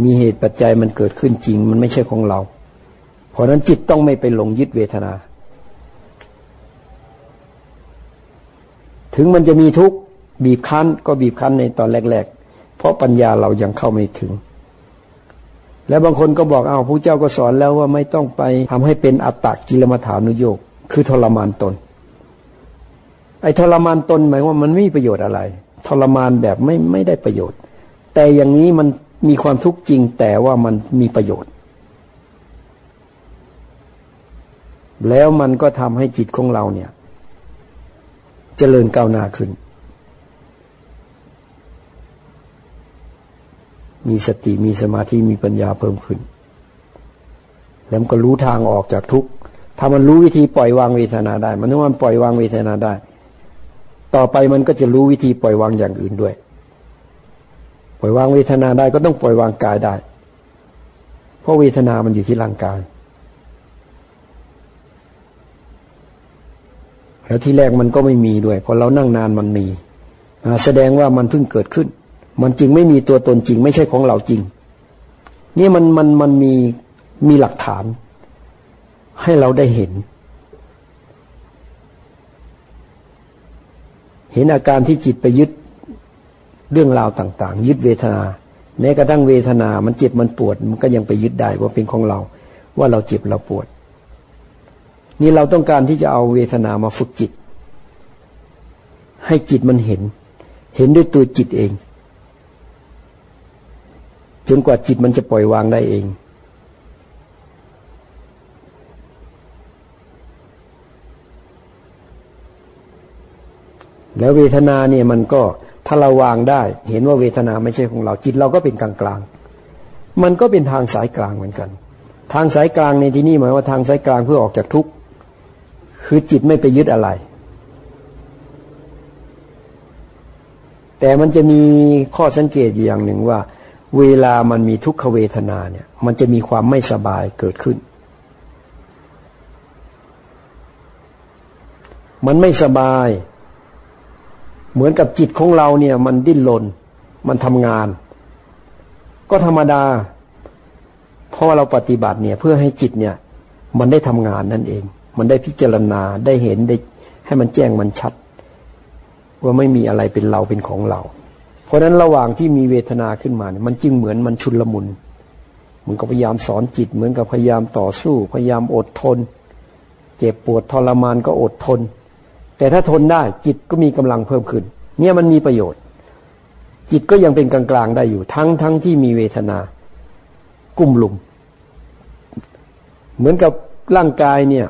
มีเหตุปัจจัยมันเกิดขึ้นจริง มันไม่ใช่ของเรา เพราะนั้นจิตต้องไม่ไปหลงยึดเวทนา ถึงมันจะมีทุกข์บีบคั้นก็บีบคั้นในตอนแรก ๆ เพราะปัญญาเรายังเข้าไม่ถึง แล้วบางคนก็บอกเอ้าพระเจ้าก็สอนแล้วว่าไม่ต้องไปทำให้เป็นอัตตกิลมัฐานุโยกคือทรมานตน ไอ้ทรมานตนหมายว่ามันไม่มีประโยชน์อะไร ทรมานแบบไม่ไม่ได้ประโยชน์ แต่อย่างนี้มันมีความทุกข์จริงแต่ว่ามันมีประโยชน์ แล้วมันก็ทำให้จิตของเราเนี่ยจเจริญก้าวหน้าขึ้น มีสติมีสมาธิมีปัญญาเพิ่มขึ้น แล้วก็รู้ทางออกจากทุกข์ถ้ามันรู้วิธีปล่อยวางเวทนาได้ มันต้องมันปล่อยวางเวทนาได้ ต่อไปมันก็จะรู้วิธีปล่อยวางอย่างอื่นด้วย ปล่อยวางเวทนาได้ก็ต้องปล่อยวางกายได้ เพราะเวทนามันอยู่ที่ร่างกาย แล้วที่แรกมันก็ไม่มีด้วยพอเรานั่งนานมันมีแสดงว่ามันเพิ่งเกิดขึ้น มันจึงไม่มีตัวตนจริง ไม่ใช่ของเราจริง นี่มันมันมันมีมีหลักฐาน ให้เราได้เห็น เห็นอาการที่จิตไปยึดเรื่องราวต่าง ๆ ยึดเวทนา แม้กระทั่งเวทนา มันเจ็บมันปวด มันก็ยังไปยึดได้ว่าเป็นของเรา ว่าเราเจ็บเราปวด นี่เราต้องการที่จะเอาเวทนามาฝึกจิต ให้จิตมันเห็น เห็นด้วยตัวจิตเอง จนกว่าจิตมันจะปล่อยวางได้เอง แล้วเวทนาเนี่ยมันก็ถ้าเราวางได้ เห็นว่าเวทนาไม่ใช่ของเราจิตเราก็เป็นกลางกลางมันก็เป็นทางสายกลางเหมือนกัน ทางสายกลางในที่นี้หมายว่าทางสายกลางเพื่อออกจากทุกข์คือจิตไม่ไปยึดอะไร แต่มันจะมีข้อสังเกตอย่างหนึ่งว่า เวลามันมีทุกขเวทนาเนี่ย มันจะมีความไม่สบายเกิดขึ้น มันไม่สบาย เหมือนกับจิตของเราเนี่ย มันดิ้นรนมันทำงาน ก็ธรรมดาเพราะเราปฏิบัติเนี่ย เพื่อให้จิตเนี่ย มันได้ทำงานนั่นเอง มันได้พิจารณาได้เห็นได้ให้มันแจ้งมันชัด ว่าไม่มีอะไรเป็นเราเป็นของเรา เพราะนั้นระหว่างที่มีเวทนาขึ้นมาเนี่ยมันจึงเหมือนมันชุนลมุนมันก็พยายามสอนจิต เหมือนกับพยายามต่อสู้ พยายามอดทน เจ็บปวดทรมานก็อดทน แต่ถ้าทนได้จิตก็มีกำลังเพิ่มขึ้น เนี่ยมันมีประโยชน์ จิตก็ยังเป็นกลางๆได้อยู่ ทั้งทั้งที่มีเวทนา กุ้มลุม เหมือนกับร่างกายเนี่ย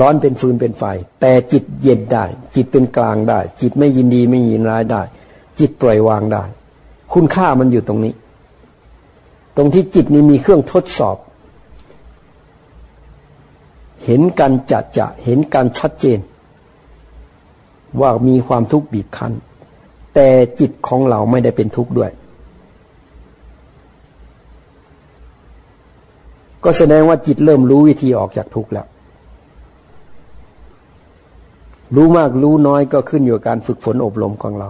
ร้อนเป็นฟืนเป็นไฟ แต่จิตเย็นได้ จิตเป็นกลางได้ จิตไม่ยินดีไม่ยินร้ายได้ จิตปล่อยวางได้ คุณค่ามันอยู่ตรงนี้ ตรงที่จิตนี้มีเครื่องทดสอบ เห็นการจัดจะเห็นการชัดเจน ว่ามีความทุกข์บีบคั้น แต่จิตของเราไม่ได้เป็นทุกข์ด้วย ก็แสดงว่าจิตเริ่มรู้วิธีออกจากทุกข์แล้ว รู้มากรู้น้อยก็ขึ้นอยู่กับการฝึกฝนอบรมของเรา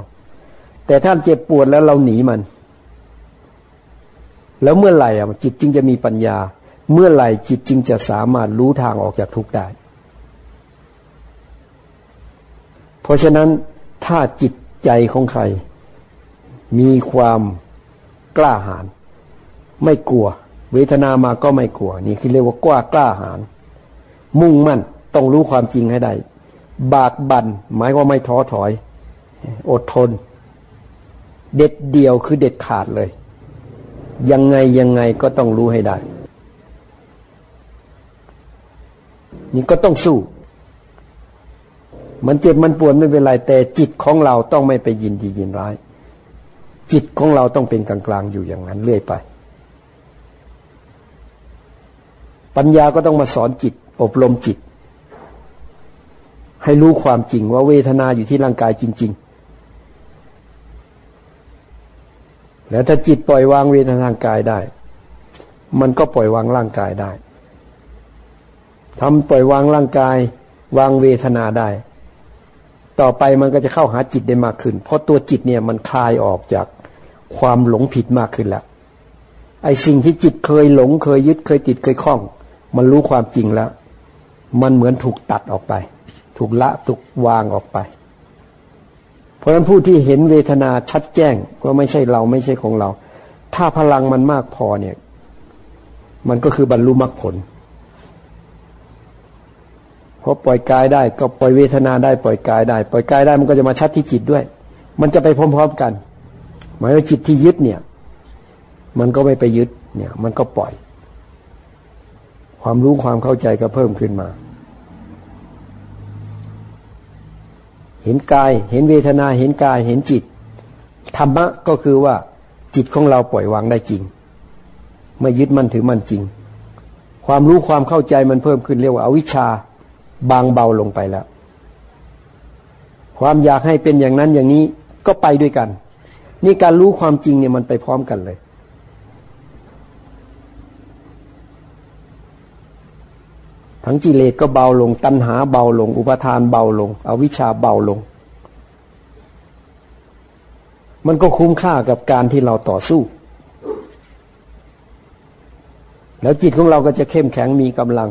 แต่ถ้าเจ็บปวดแล้วเราหนีมัน แล้วเมื่อไหร่อะจิตจึงจะมีปัญญา เมื่อไหร่จิตจึงจะสามารถรู้ทางออกจากทุกข์ได้ เพราะฉะนั้นถ้าจิตใจของใคร มีความกล้าหาญไม่กลัว เวทนามาก็ไม่กลัว นี่คือเรียกว่ากล้ากล้าหาญมุ่งมั่นต้องรู้ความจริงให้ได้ บากบัน่นหมายว่าไม่ท้อถอย อดทน เด็ดเดียวคือเด็ดขาดเลย ยังไงยังไงก็ต้องรู้ให้ได้ นี่ก็ต้องสู้ มันเจ็บมันปวดไม่เป็นไรแต่จิตของเราต้องไม่ไปยินดียินร้าย จิตของเราต้องเป็นกลางๆอยู่อย่างนั้นเรื่อยไป ปัญญาก็ต้องมาสอนจิต อบรมจิต ให้รู้ความจริงว่าเวทนาอยู่ที่ร่างกายจริง ๆ แล้วถ้าจิตปล่อยวางเวทนาทางกายได้ มันก็ปล่อยวางร่างกายได้ทำปล่อยวางร่างกาย วางเวทนาได้ ต่อไปมันก็จะเข้าหาจิตได้มากขึ้น เพราะตัวจิตเนี่ยมันคลายออกจากความหลงผิดมากขึ้นแล้วไอ้สิ่งที่จิตเคยหลงเคยยึดเคยติดเคยคล้อง มันรู้ความจริงแล้ว มันเหมือนถูกตัดออกไป ถูกละถูกวางออกไป เพราะฉะนั้นผู้ที่เห็นเวทนาชัดแจ้งว่าไม่ใช่เราไม่ใช่ของเรา ถ้าพลังมันมากพอเนี่ย มันก็คือบรรลุมรรคผล พอปล่อยกายได้ก็ปล่อยเวทนาได้ปล่อยกายได้ ปล่อยกายได้มันก็จะมาชัดที่จิตด้วย มันจะไปพร้อมๆกัน หมายว่าจิตที่ยึดเนี่ย มันก็ไม่ไปยึดเนี่ย มันก็ปล่อย ความรู้ความเข้าใจก็เพิ่มขึ้นมา เห็นกายเห็นเวทนาเห็นกายเห็นจิตธรรมะก็คือว่า จิตของเราปล่อยวางได้จริง ไม่ยึดมั่นถือมั่นจริง ความรู้ความเข้าใจมันเพิ่มขึ้นเรียกว่าอาวิชชา บางเบาลงไปแล้ว ความอยากให้เป็นอย่างนั้นอย่างนี้ก็ไปด้วยกัน นี่การรู้ความจริงเนี่ยมันไปพร้อมกันเลย ทั้งกิเลสก็เบาลง ตัณหาเบาลง อุปทานเบาลง อวิชชาเบาลง มันก็คุ้มค่ากับการที่เราต่อสู้ แล้วจิตของเราก็จะเข้มแข็งมีกำลัง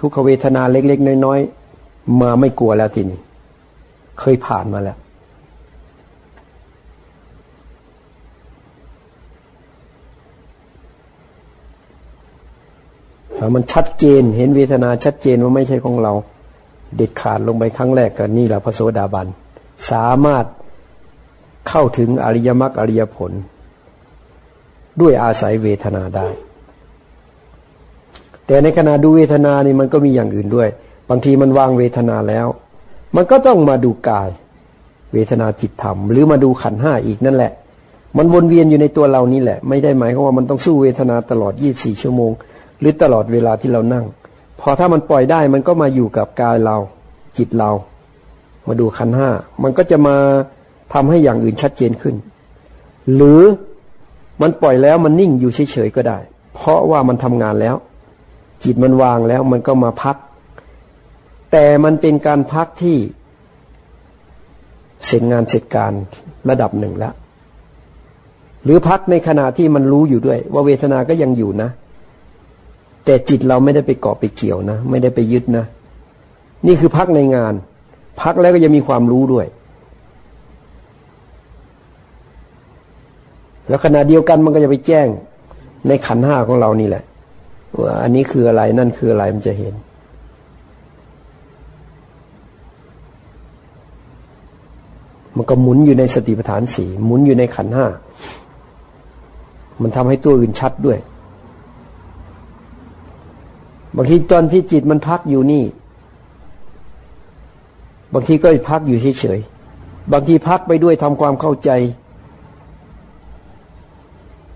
ทุกขเวทนาเล็ก ๆ น้อยๆมาไม่กลัวแล้วทีนี้เคยผ่านมาแล้ว มันชัดเจนเห็นเวทนาชัดเจนว่าไม่ใช่ของเรา เด็ดขาดลงไปครั้งแรกกันนี่แหละพระโสดาบัน สามารถเข้าถึงอริยมรรคอริยผล ด้วยอาศัยเวทนาได้ แต่ในขณะดูเวทนานี่มันก็มีอย่างอื่นด้วย บางทีมันวางเวทนาแล้ว มันก็ต้องมาดูกาย เวทนาจิตธรรม หรือมาดูขันห้าอีกนั่นแหละ มันวนเวียนอยู่ในตัวเรานี่แหละ ไม่ได้หมายความว่ามันต้องสู้เวทนาตลอดยี่บสี่ชั่วโมง หรือตลอดเวลาที่เรานั่ง พอถ้ามันปล่อยได้มันก็มาอยู่กับกายเรา จิตเรา มาดูขันห้า มันก็จะมาทำให้อย่างอื่นชัดเจนขึ้น หรือมันปล่อยแล้วมันนิ่งอยู่เฉยๆก็ได้ เพราะว่ามันทำงานแล้ว จิตมันวางแล้วมันก็มาพัก แต่มันเป็นการพักที่ เสร็จงานเสร็จการระดับหนึ่งแล้ว หรือพักในขณะที่มันรู้อยู่ด้วย ว่าเวทนาก็ยังอยู่นะ แต่จิตเราไม่ได้ไปเกาะไปเกี่ยวนะ ไม่ได้ไปยึดนะ นี่คือพักในงาน พักแล้วก็จะมีความรู้ด้วยแล้วขณะเดียวกันมันก็จะไปแจ้งในขันห้าของเรานี่แหละ ว่าอันนี้คืออะไรนั่นคืออะไรมันจะเห็น มันก็หมุนอยู่ในสติปัฏฐานสี่หมุนอยู่ในขันห้ามันทำให้ตัวอื่นชัดด้วยบางทีตอนที่จิตมันพักอยู่นี่ บางทีก็พักอยู่เฉยๆบางทีพักไปด้วยทำความเข้าใจ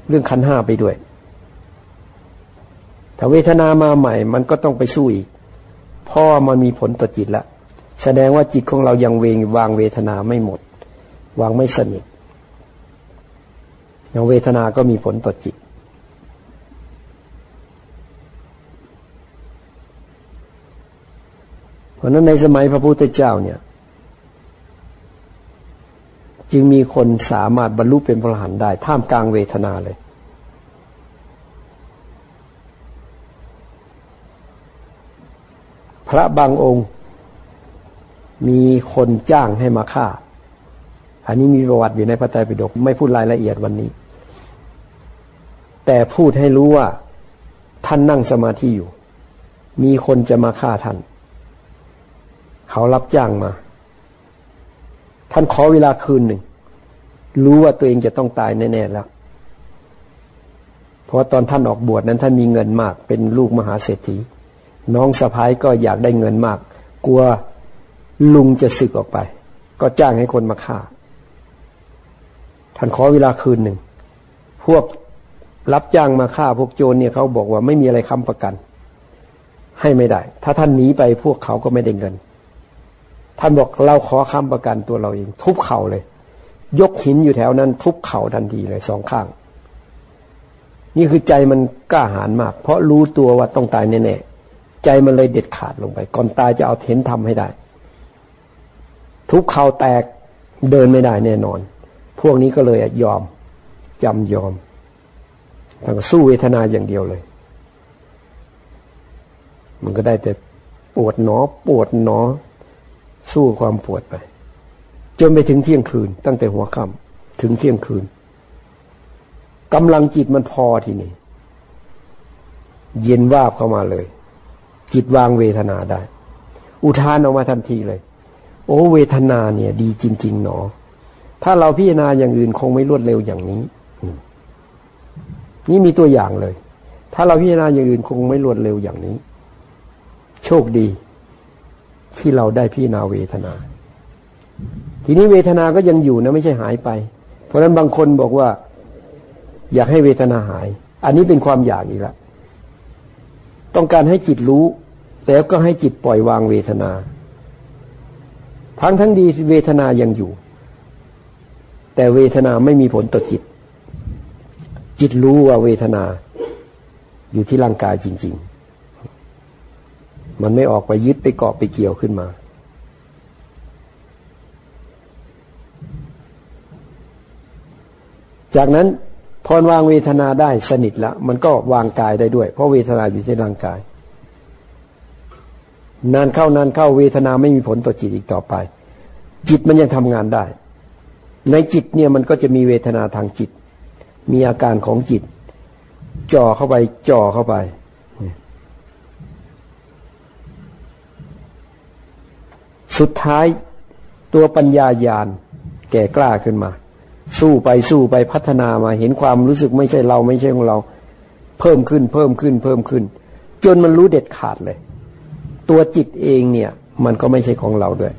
เรื่องขันห้าไปด้วย ถ้าเวทนามาใหม่ มันก็ต้องไปสู้อีกเพราะมันมีผลต่อจิตละแสดงว่าจิตของเรายังเวงวางเวทนาไม่หมด วางไม่สนิทอย่างเวทนาก็มีผลต่อจิต เพราะนั้นในสมัยพระพุทธเจ้าเนี่ย จึงมีคนสามารถบรรลุเป็นพระอรหันต์ได้ ท่ามกลางเวทนาเลย พระบางองค์มีคนจ้างให้มาฆ่า อันนี้มีประวัติอยู่ในพระไตรปิฎกไม่พูดรายละเอียดวันนี้ แต่พูดให้รู้ว่าท่านนั่งสมาธิอยู่ มีคนจะมาฆ่าท่าน เขารับจ้างมา ท่านขอเวลาคืนหนึ่ง รู้ว่าตัวเองจะต้องตายแน่ๆแล้ว เพราะตอนท่านออกบวชนั้นท่านมีเงินมากเป็นลูกมหาเศรษฐี น้องสะพ้ายก็อยากได้เงินมาก กลัวลุงจะสึกออกไป ก็จ้างให้คนมาฆ่า ท่านขอเวลาคืนหนึ่ง พวกรับจ้างมาฆ่าพวกโจรเนี่ยเขาบอกว่าไม่มีอะไรค้ำประกัน ให้ไม่ได้ ถ้าท่านหนีไปพวกเขาก็ไม่ได้เงิน ท่านบอกเราขอค้ำประกันตัวเราเอง ทุบเข่าเลย ยกหินอยู่แถวนั้น ทุบเข่าทันทีเลยสองข้าง นี่คือใจมันกล้าหาญมาก เพราะรู้ตัวว่าต้องตายแน่ๆ ใจมันเลยเด็ดขาดลงไป ก่อนตายจะเอาเห็นทำให้ได้ ทุบเข่าแตกเดินไม่ได้แน่นอน พวกนี้ก็เลยยอมจำยอมต้องสู้เวทนาอย่างเดียวเลย มันก็ได้แต่ปวดหนอ ปวดหนอ สู้ความปวดไป จนไปถึงเที่ยงคืน ตั้งแต่หัวค่ำถึงเที่ยงคืนกำลังจิตมันพอทีนี้เย็นวาบเข้ามาเลย จิตวางเวทนาได้ อุทานออกมาทันทีเลย โอ้เวทนาเนี่ย ดีจริง ๆ หนอ ถ้าเราพิจารณาอย่างอื่นคงไม่รวดเร็วอย่างนี้นี่มีตัวอย่างเลย ถ้าเราพิจารณาอย่างอื่นคงไม่รวดเร็วอย่างนี้ โชคดี ที่เราได้พิจารณาเวทนา ทีนี้เวทนาก็ยังอยู่นะไม่ใช่หายไป เพราะฉะนั้นบางคนบอกว่า อยากให้เวทนาหาย อันนี้เป็นความอยากอีกล้วต้องการให้จิตรู้ แต่ก็ให้จิตปล่อยวางเวทนา ทั้งทั้งดีเวทนายังอยู่ แต่เวทนาไม่มีผลต่อจิต จิตรู้ว่าเวทนา อยู่ที่ร่างกายจริง ๆ มันไม่ออกไปยึดไปเกาะไปเกี่ยวขึ้นมา จากนั้นพอวางเวทนาได้สนิทแล้วมันก็วางกายได้ด้วย เพราะเวทนาอยู่ที่ร่างกาย นานเข้านานเข้าเวทนาไม่มีผลต่อจิตอีกต่อไป จิตมันยังทำงานได้ ในจิตเนี่ยมันก็จะมีเวทนาทางจิต มีอาการของจิต จ่อเข้าไปจ่อเข้าไป สุดท้ายตัวปัญญายาณแก่กล้าขึ้นมา สู้ไปสู้ไปพัฒนามาเห็นความรู้สึกไม่ใช่เราไม่ใช่ของเรา เพิ่มขึ้นเพิ่มขึ้นเพิ่มขึ้น จนมันรู้เด็ดขาดเลย ตัวจิตเองเนี่ย มันก็ไม่ใช่ของเราด้วย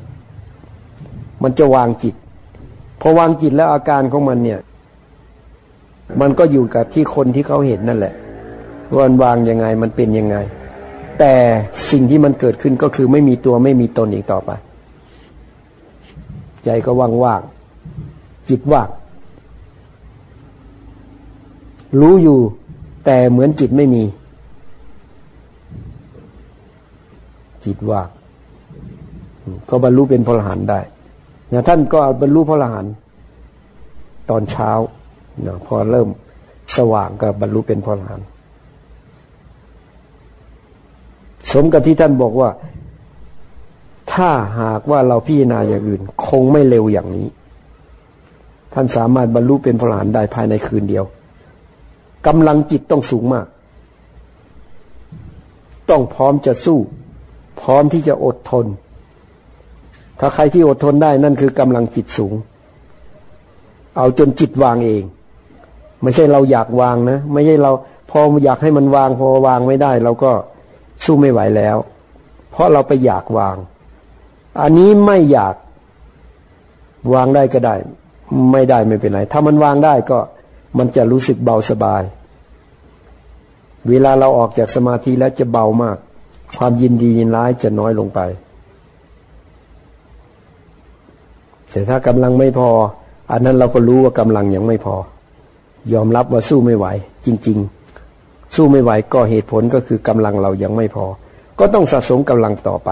มันจะวางจิต พอวางจิตแล้วอาการของมันเนี่ย มันก็อยู่กับที่คนที่เขาเห็นนั่นแหละว่ามันวางยังไงมันเป็นยังไง แต่สิ่งที่มันเกิดขึ้นก็คือไม่มีตัวไม่มีตนอีกต่อไป ใจก็ว่างว่างจิตว่างรู้อยู่แต่เหมือนจิตไม่มี จิตว่างก็บรรลุเป็นพระอรหันต์ได้นะท่านก็บรรลุพระอรหันต์ตอนเช้านะพอเริ่มสว่างก็บรรลุเป็นพระอรหันต์สมกับที่ท่านบอกว่า ถ้าหากว่าเราพิจารณาอย่างอื่น คงไม่เร็วอย่างนี้ ท่านสามารถบรรลุเป็นพระอรหันต์ได้ภายในคืนเดียวกำลังจิตต้องสูงมาก ต้องพร้อมจะสู้ พร้อมที่จะอดทน ถ้าใครที่อดทนได้นั่นคือกำลังจิตสูง เอาจนจิตวางเอง ไม่ใช่เราอยากวางนะ ไม่ใช่เราพออยากให้มันวางพอวางไม่ได้ เราก็สู้ไม่ไหวแล้ว เพราะเราไปอยากวาง อันนี้ไม่อยากวางได้ก็ได้ ไม่ได้ไม่เป็นไร ถ้ามันวางได้ก็มันจะรู้สึกเบาสบาย เวลาเราออกจากสมาธิแล้วจะเบามาก ความยินดียินร้ายจะน้อยลงไป แต่ถ้ากำลังไม่พอ อันนั้นเราก็รู้ว่ากำลังยังไม่พอ ยอมรับว่าสู้ไม่ไหว จริง ๆ สู้ไม่ไหวก็เหตุผลก็คือกำลังเรายังไม่พอ ก็ต้องสะสมกำลังต่อไป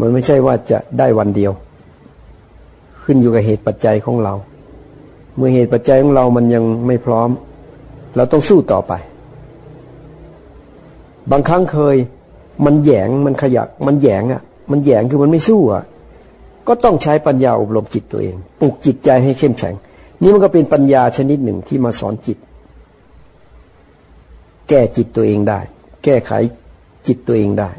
มันไม่ใช่ว่าจะได้วันเดียว ขึ้นอยู่กับเหตุปัจจัยของเรา เมื่อเหตุปัจจัยของเรามันยังไม่พร้อม เราต้องสู้ต่อไป บางครั้งเคย มันแยงมันขยัก มันแยงอะ มันแยงคือมันไม่สู้อะ ก็ต้องใช้ปัญญาอบรมจิตตัวเอง ปลุกจิตใจให้เข้มแข็ง นี่มันก็เป็นปัญญาชนิดหนึ่งที่มาสอนจิต แก้จิตตัวเองได้ แก้ไขจิตตัวเองได้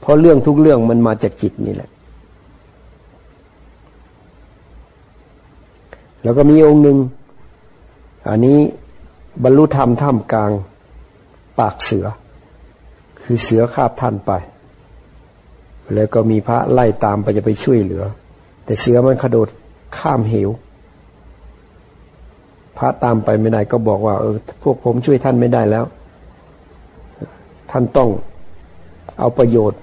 เพราะเรื่องทุกเรื่องมันมาจากจิตนี่แหละแล้วก็มีองค์หนึ่ง อันนี้บรรลุธรรมท่ามกลางปากเสือ คือเสือคาบท่านไป แล้วก็มีพระไล่ตามไปจะไปช่วยเหลือ แต่เสือมันกระโดดข้ามเหว พระตามไปไม่ได้ก็บอกว่า เออ พวกผมช่วยท่านไม่ได้แล้ว ท่านต้องเอาประโยชน์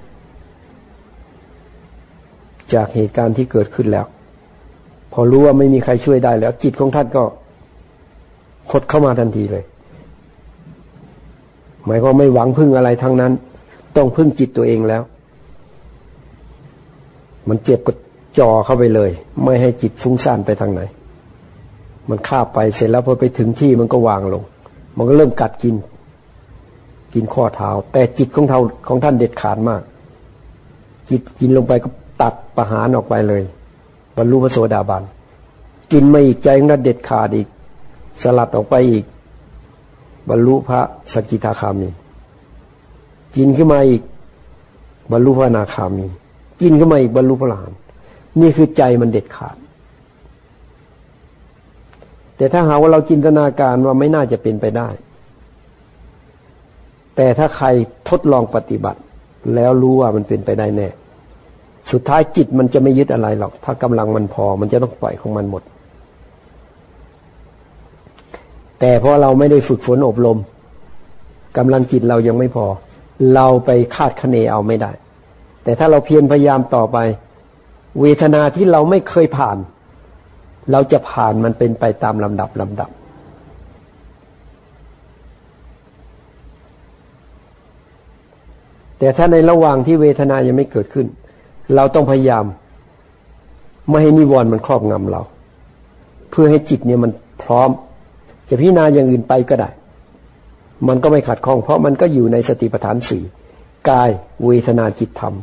จากเหตุการณ์ที่เกิดขึ้นแล้ว พอรู้ว่าไม่มีใครช่วยได้แล้ว จิตของท่านก็ คดเข้ามาทันทีเลย หมายความไม่หวังพึ่งอะไรทั้งนั้น ต้องพึ่งจิตตัวเองแล้ว มันเจ็บก็จ่อเข้าไปเลย ไม่ให้จิตฟุ้งซ่านไปทางไหน มันคาบไปเสร็จแล้วพอไปถึงที่มันก็วางลง มันก็เริ่มกัดกิน กินข้อเท้า แต่จิตของเท้าของท่านเด็ดขาดมาก จิตกินลงไปก็ตัดประหารออกไปเลยบรรลุพระโสดาบันกินไมาอีกใจของนั้นเด็ดขาดอีก สลัดออกไปอีก บรรลุพระสกิทาคามี กินขึ้นมาอีก บรรลุพระนาคามี กินขึ้นมาอีกบรรลุพระหลานนี่คือใจมันเด็ดขาด แต่ถ้าหาว่าเราจินตนาการว่าไม่น่าจะเป็นไปได้ แต่ถ้าใครทดลองปฏิบัติ แล้วรู้ว่ามันเป็นไปได้แน่ สุดท้ายจิตมันจะไม่ยึดอะไรหรอก ถ้ากำลังมันพอ มันจะต้องปล่อยของมันหมด แต่เพราะเราไม่ได้ฝึกฝนอบรมกำลังจิตเรายังไม่พอ เราไปคาดคะเนเอาไม่ได้ แต่ถ้าเราเพียรพยายามต่อไป เวทนาที่เราไม่เคยผ่าน เราจะผ่านมันเป็นไปตามลำดับลำดับ แต่ถ้าในระหว่างที่เวทนายังไม่เกิดขึ้น เราต้องพยายาม ไม่ให้นิวรณ์มันครอบงำเรา เพื่อให้จิตเนี่ยมันพร้อม จะพิจารณาอย่างอื่นไปก็ได้ มันก็ไม่ขัดข้อง เพราะมันก็อยู่ในสติปัฏฐานสี่กายเวทนาจิตธรรม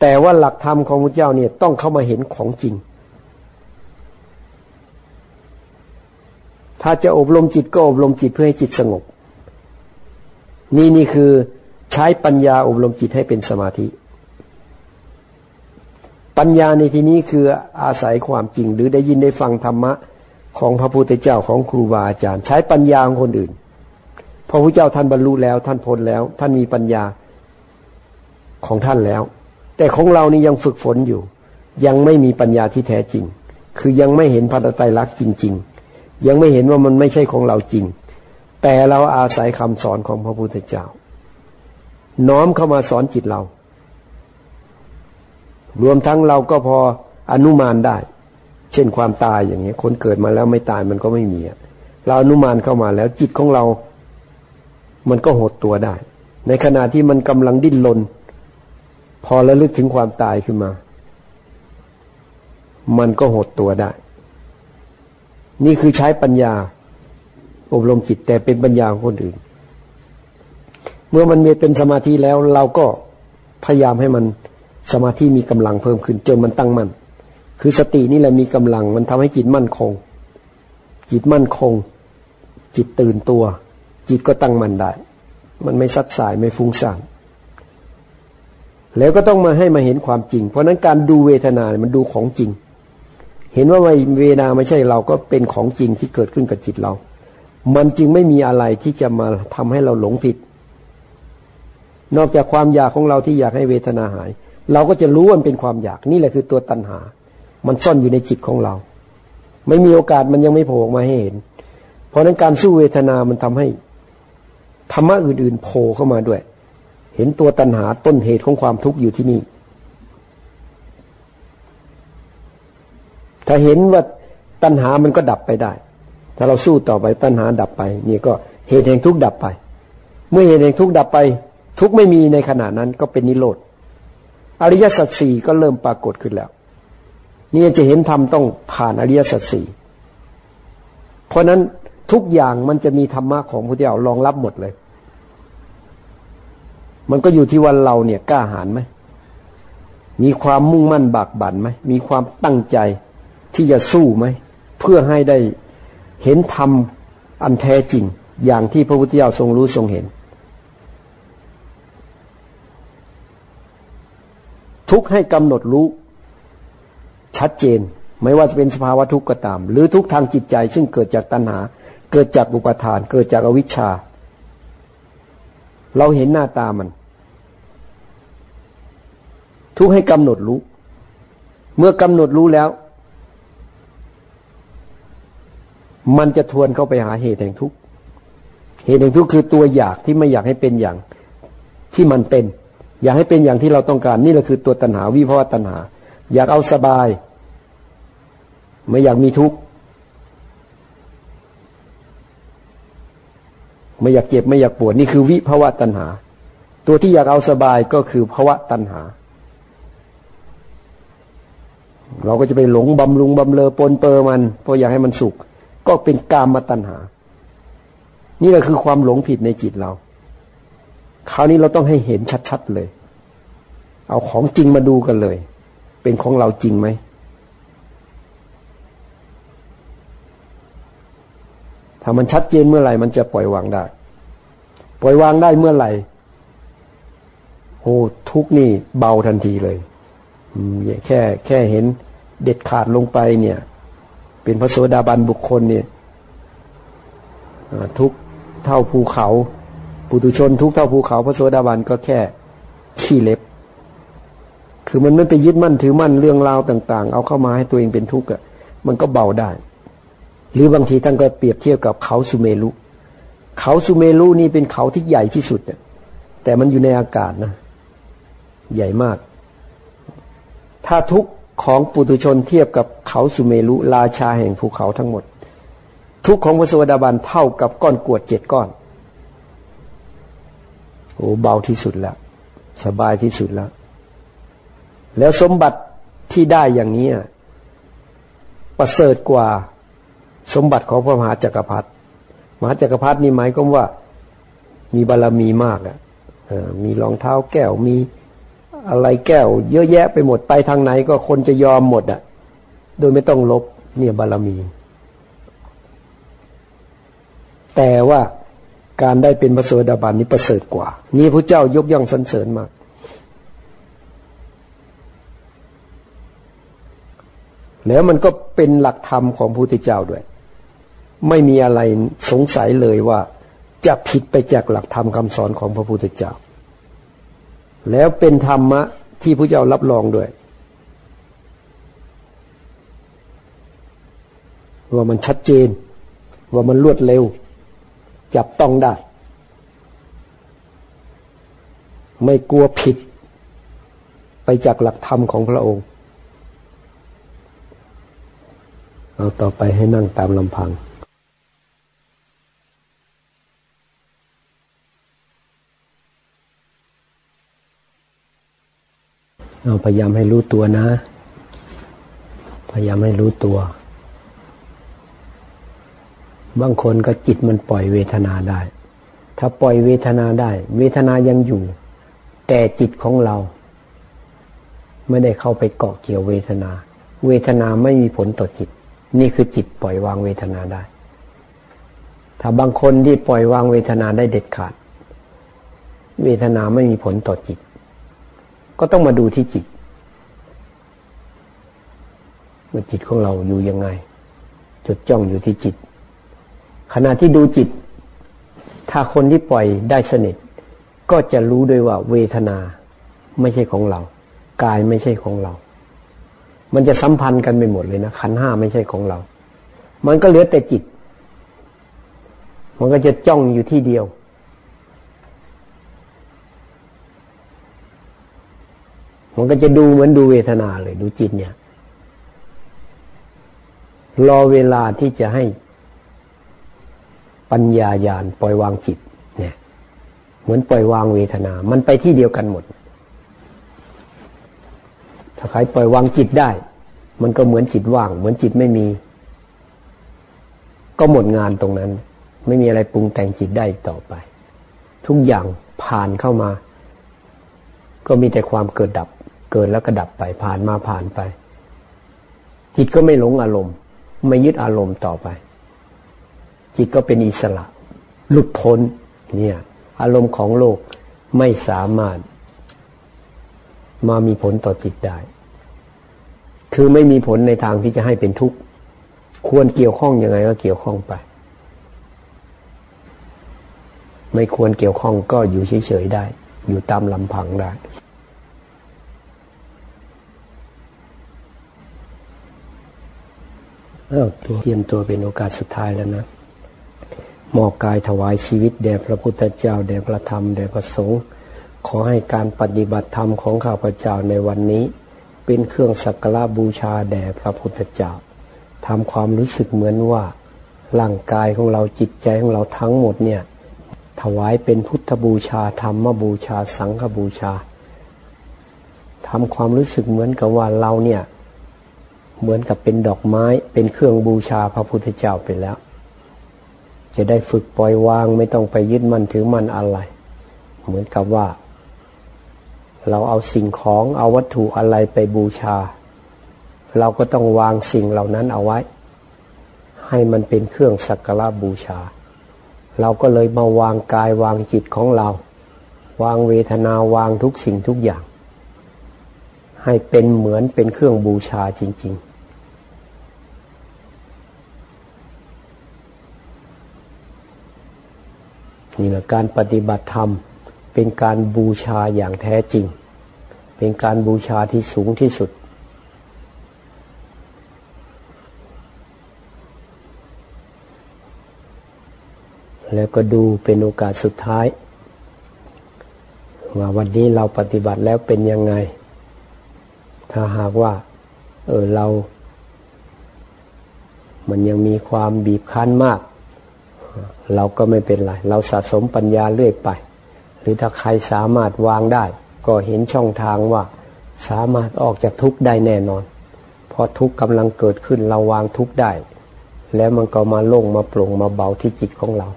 แต่ว่าหลักธรรมของพระเจ้าเนี่ยต้องเข้ามาเห็นของจริง ถ้าจะอบรมจิตก็อบรมจิตเพื่อให้จิตสงบ นี่นี่คือใช้ปัญญาอบรมจิตให้เป็นสมาธิ ปัญญาในที่นี้คืออาศัยความจริง หรือได้ยินได้ฟังธรรมะ ของพระพุทธเจ้าของครูบาอาจารย์ ใช้ปัญญาของคนอื่นพระพุทธเจ้าท่านบรรลุแล้ว ท่านพ้นแล้ว ท่านมีปัญญาของท่านแล้ว แต่ของเรานี่ยังฝึกฝนอยู่ ยังไม่มีปัญญาที่แท้จริง คือยังไม่เห็นพัฒไตรลักษณ์จริง ๆ ยังไม่เห็นว่ามันไม่ใช่ของเราจริง แต่เราอาศัยคำสอนของพระพุทธเจ้า น้อมเข้ามาสอนจิตเรา รวมทั้งเราก็พออนุมานได้ เช่นความตายอย่างเงี้ย คนเกิดมาแล้วไม่ตายมันก็ไม่มีเราอนุมานเข้ามาแล้วจิตของเรา มันก็หดตัวได้ ในขณะที่มันกำลังดิ้นรนพอระลึกถึงความตายขึ้นมา มันก็หดตัวได้ นี่คือใช้ปัญญา อบรมจิตแต่เป็นปัญญาของคนอื่น เมื่อมันมีเป็นสมาธิแล้ว เราก็พยายามให้มันสมาธิมีกำลังเพิ่มขึ้น จนมันตั้งมั่น คือสตินี่แหละมีกำลัง มันทำให้จิตมั่นคง จิตมั่นคง จิตตื่นตัว จิตก็ตั้งมั่นได้ มันไม่ซัดสายไม่ฟุ้งซ่านแล้วก็ต้องมาให้มาเห็นความจริง เพราะนั้นการดูเวทนามันดูของจริง เห็นว่าเวทนาไม่ใช่เราก็เป็นของจริงที่เกิดขึ้นกับจิตเรา มันจึงไม่มีอะไรที่จะมาทำให้เราหลงผิด นอกจากความอยากของเราที่อยากให้เวทนาหาย เราก็จะรู้ว่ามันเป็นความอยากนี่แหละคือตัวตัณหา มันซ่อนอยู่ในจิตของเรา ไม่มีโอกาสมันยังไม่โผล่ออกมาให้เห็น เพราะนั้นการสู้เวทนามันทำให้ธรรมะอื่นๆโผล่เข้ามาด้วย เห็นตัวตัณหาต้นเหตุของความทุกข์อยู่ที่นี่ ถ้าเห็นว่าตัณหามันก็ดับไปได้ ถ้าเราสู้ต่อไปตัณหาดับไป นี่ก็เหตุแห่งทุกข์ดับไป เมื่อเหตุแห่งทุกข์ดับไป ทุกข์ไม่มีในขณะนั้นก็เป็นนิโรธ อริยสัจสี่ก็เริ่มปรากฏขึ้นแล้ว นี่จะเห็นธรรมต้องผ่านอริยสัจสี่เพราะนั้นทุกอย่างมันจะมีธรรมะของพระเจ้ารองรับหมดเลย มันก็อยู่ที่ว่าเราเนี่ยกล้าหาญไหมมีความมุ่งมั่นบากบั่นไหมมีความตั้งใจที่จะสู้ไหมเพื่อให้ได้เห็นธรรมอันแท้จริง อย่างที่พระพุทธเจ้าทรงรู้ทรงเห็น ทุกให้กำหนดรู้ ชัดเจน ไม่ว่าจะเป็นสภาวะทุกข์ก็ตาม หรือทุกทางจิตใจ ซึ่งเกิดจากตัณหา เกิดจากอุปทาน เกิดจากอวิชชา เราเห็นหน้าตามัน ทุกให้กำหนดรู้ เมื่อกำหนดรู้แล้ว มันจะทวนเข้าไปหาเหตุแห่งทุกข์เหตุแห่งทุกข์คือตัวอยากที่ไม่อยากให้เป็นอย่างที่มันเป็น อยากให้เป็นอย่างที่เราต้องการ นี่แหละคือตัวตัณหาวิภาวะตัณหา อยากเอาสบาย ไม่อยากมีทุกข์ไม่อยากเจ็บไม่อยากปวดนี่คือวิภาวะตัณหา ตัวที่อยากเอาสบายก็คือภาวะตัณหา เราก็จะไปหลงบำรุงบำเลอปนเปอร์มันเพราะอยากให้มันสุข ก็เป็นกามมาตัณหา นี่แหละคือความหลงผิดในจิตเรา คราวนี้เราต้องให้เห็นชัดๆเลย เอาของจริงมาดูกันเลย เป็นของเราจริงไหม ถ้ามันชัดเจนเมื่อไหร่มันจะปล่อยวางได้ ปล่อยวางได้เมื่อไหร่โอ้ทุกนี่เบาทันทีเลยแค่แค่เห็นเด็ดขาดลงไปเนี่ย เป็นพระโสดาบันบุคคลเนี่ยทุกเท่าภูเขา ปุตุชนทุกเท่าภูเขา พระโสดาบันก็แค่ขี้เล็บ คือมันไม่ไปยึดมั่นถือมั่นเรื่องราวต่าง ๆ เอาเข้ามาให้ตัวเองเป็นทุกข์อะมันก็เบาได้ หรือบางทีท่านก็เปรียบเทียบกับเขาสุเมลุเขาสุเมลุนี่เป็นเขาที่ใหญ่ที่สุดแต่มันอยู่ในอากาศนะ ใหญ่มาก ถ้าทุกของปุถุชนเทียบกับเขาสุเมลุราชาแห่งภูเขาทั้งหมด ทุกของพระสวสดาบันเท่ากับก้อนกวดเจ็ดก้อนโอ้เบาที่สุดแล้ว สบายที่สุดแล้ว แล้วสมบัติที่ได้อย่างนี้ประเสริฐกว่า สมบัติของพระมหาจักรพรรดิมหาจักรพรรดินี่หมายก็ว่ามีบารรมีมากอะ่ะมีรองเท้าแก้วมีอะไรแก้ว เยอะแยะไปหมดไปทางไหนก็คนจะยอมหมดอะ่ะ โดยไม่ต้องลบเนี่ยบารรมี แต่ว่าการได้เป็นพระโสดาบันนี้ประเสริฐกว่า นี่พระเจ้ายกย่องสรรเสริญมากแล้วมันก็เป็นหลักธรรมของพระพุทธเจ้าด้วย ไม่มีอะไรสงสัยเลยว่า จะผิดไปจากหลักธรรมคาสอนของพระพุทธเจ้า แล้วเป็นธรรมะที่พระเจ้ารับรองด้วย ว่ามันชัดเจน ว่ามันรวดเร็ว จับต้องได้ ไม่กลัวผิด ไปจากหลักธรรมของพระองค์ เอาต่อไปให้นั่งตามลำพัง เราพยายามให้รู้ตัวนะ พยายามให้รู้ตัว บางคนก็จิตมันปล่อยเวทนาได้ ถ้าปล่อยเวทนาได้ เวทนายังอยู่ แต่จิตของเรา ไม่ได้เข้าไปเกาะเกี่ยวเวทนา เวทนาไม่มีผลต่อจิต นี่คือจิตปล่อยวางเวทนาได้ ถ้าบางคนที่ปล่อยวางเวทนาได้เด็ดขาด เวทนาไม่มีผลต่อจิต ก็ต้องมาดูที่จิตว่าจิตของเราอยู่ยังไง จดจ้องอยู่ที่จิต ขณะที่ดูจิต ถ้าคนที่ปล่อยได้สนิท ก็จะรู้ด้วยว่าเวทนาไม่ใช่ของเรา กายไม่ใช่ของเรา มันจะสัมพันธ์กันไปหมดเลยนะขันห้าไม่ใช่ของเรา มันก็เหลือแต่จิต มันก็จะจ้องอยู่ที่เดียว มันก็จะดูเหมือนดูเวทนาเลยดูจิตเนี่ย รอเวลาที่จะให้ปัญญาญาณปล่อยวางจิต เนี่ย เหมือนปล่อยวางเวทนา มันไปที่เดียวกันหมด ถ้าใครปล่อยวางจิตได้ มันก็เหมือนจิตว่าง เหมือนจิตไม่มี ก็หมดงานตรงนั้น ไม่มีอะไรปรุงแต่งจิตได้ต่อไป ทุกอย่างผ่านเข้ามา ก็มีแต่ความเกิดดับ เกิดแล้วก็ดับไปผ่านมาผ่านไป จิตก็ไม่หลงอารมณ์ ไม่ยึดอารมณ์ต่อไป จิตก็เป็นอิสระ หลุดพ้นเนี่ยอารมณ์ของโลกไม่สามารถ มามีผลต่อจิตได้ คือไม่มีผลในทางที่จะให้เป็นทุกข์ ควรเกี่ยวข้องยังไงก็เกี่ยวข้องไป ไม่ควรเกี่ยวข้องก็อยู่เฉยๆได้ อยู่ตามลำพังได้ เออตัวเตรียมตัวเป็นโอกาสสุดท้ายแล้วนะมอบกายถวายชีวิตแด่พระพุทธเจ้าแด่พระธรรมแด่พระสงฆ์ขอให้การปฏิบัติธรรมของข้าพเจ้าในวันนี้ เป็นเครื่องสักการะบูชาแด่พระพุทธเจ้าทำความรู้สึกเหมือนว่าร่างกายของเราจิตใจของเราทั้งหมดเนี่ยถวายเป็นพุทธบูชาธรรมบูชาสังฆบูชาทำความรู้สึกเหมือนกับว่าเราเนี่ย เหมือนกับเป็นดอกไม้เป็นเครื่องบูชาพระพุทธเจ้าไปแล้ว จะได้ฝึกปล่อยวางไม่ต้องไปยึดมั่นถือมั่นอะไร เหมือนกับว่า เราเอาสิ่งของเอาวัตถุอะไรไปบูชา เราก็ต้องวางสิ่งเหล่านั้นเอาไว้ ให้มันเป็นเครื่องสักการะบูชา เราก็เลยมาวางกายวางจิตของเรา วางเวทนาวางทุกสิ่งทุกอย่างให้เป็นเหมือนเป็นเครื่องบูชาจริง ๆ นี่แหละการปฏิบัติธรรม เป็นการบูชาอย่างแท้จริง เป็นการบูชาที่สูงที่สุด แล้วก็ดูเป็นโอกาสสุดท้าย ว่าวันนี้เราปฏิบัติแล้วเป็นยังไง ถ้าหากว่า เออเรา มันยังมีความบีบคั้นมาก เราก็ไม่เป็นไร เราสะสมปัญญาเรื่อยไป หรือถ้าใครสามารถวางได้ ก็เห็นช่องทางว่าสามารถออกจากทุกข์ได้แน่นอนพอทุกข์กำลังเกิดขึ้นเราวางทุกข์ได้ แล้วมันก็มาโล่งมาโปร่งมาเบาที่จิตของเรา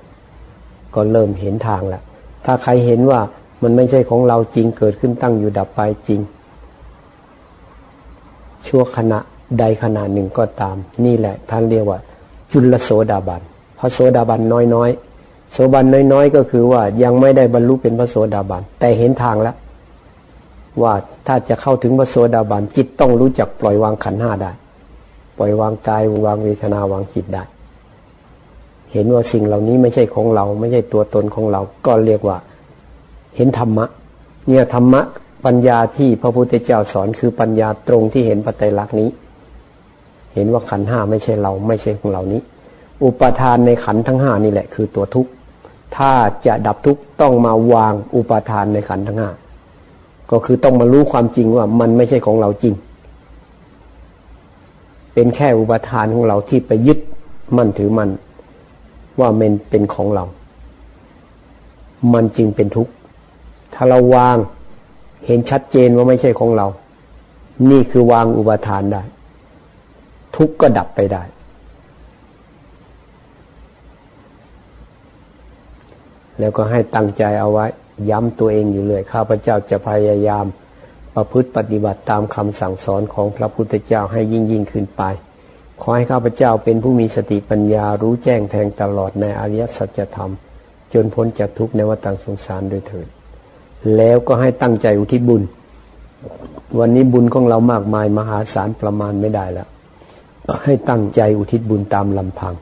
ก็เริ่มเห็นทางแล้วถ้าใครเห็นว่ามันไม่ใช่ของเราจริงเกิดขึ้นตั้งอยู่ดับไปจริง ชั่วขณะใดขณะหนึ่งก็ตาม นี่แหละท่านเรียกว่า จุลโสดาบัน ระโสดาบันน้อยๆโสบันน้อยๆ ก็คือว่ายังไม่ได้บรรลุเป็นพระโสดาบันแต่เห็นทางแล้ว ว่าถ้าจะเข้าถึงพระโสดาบันจิตต้องรู้จักปล่อยวางขันห้าได้ ปล่อยวางกายวางเวทนาวางจิตได้ เห็นว่าสิ่งเหล่านี้ไม่ใช่ของเรา ไม่ใช่ตัวตนของเรา ก็เรียกว่า เห็นธรรมะ เนี่ยธรรมะปัญญาที่พระพุทธเจ้าสอนคือปัญญาตรงที่เห็นปัจจัยลักษณ์นี้ เห็นว่าขันห้าไม่ใช่เราไม่ใช่ของเรานี้ อุปทานในขันทั้งห้านี่แหละคือตัวทุกข์ ถ้าจะดับทุกข์ต้องมาวางอุปทานในขันทั้งห้าก็คือต้องมารู้ความจริงว่ามันไม่ใช่ของเราจริง เป็นแค่อุปทานของเราที่ไปยึดมั่นถือมันว่ามันเป็นของเรา มันจริงเป็นทุกข์ ถ้าเราวางเห็นชัดเจนว่าไม่ใช่ของเรา นี่คือวางอุปทานได้ ทุกข์ก็ดับไปได้ แล้วก็ให้ตั้งใจเอาไว้ ย้ำตัวเองอยู่เลย ข้าพเจ้าจะพยายาม ประพฤติปฏิบัติตามคำสั่งสอนของพระพุทธเจ้าให้ยิ่งยิ่งขึ้นไป ขอให้ข้าพเจ้าเป็นผู้มีสติปัญญารู้แจ้งแทงตลอดในอริยสัจธรรม จนพ้นจากทุกข์ในวัฏสงสารโดยเถิด แล้วก็ให้ตั้งใจอุทิศบุญ วันนี้บุญของเรามากมายมหาศาลประมาณไม่ได้แล้วให้ตั้งใจอุทิศบุญตามลำพัง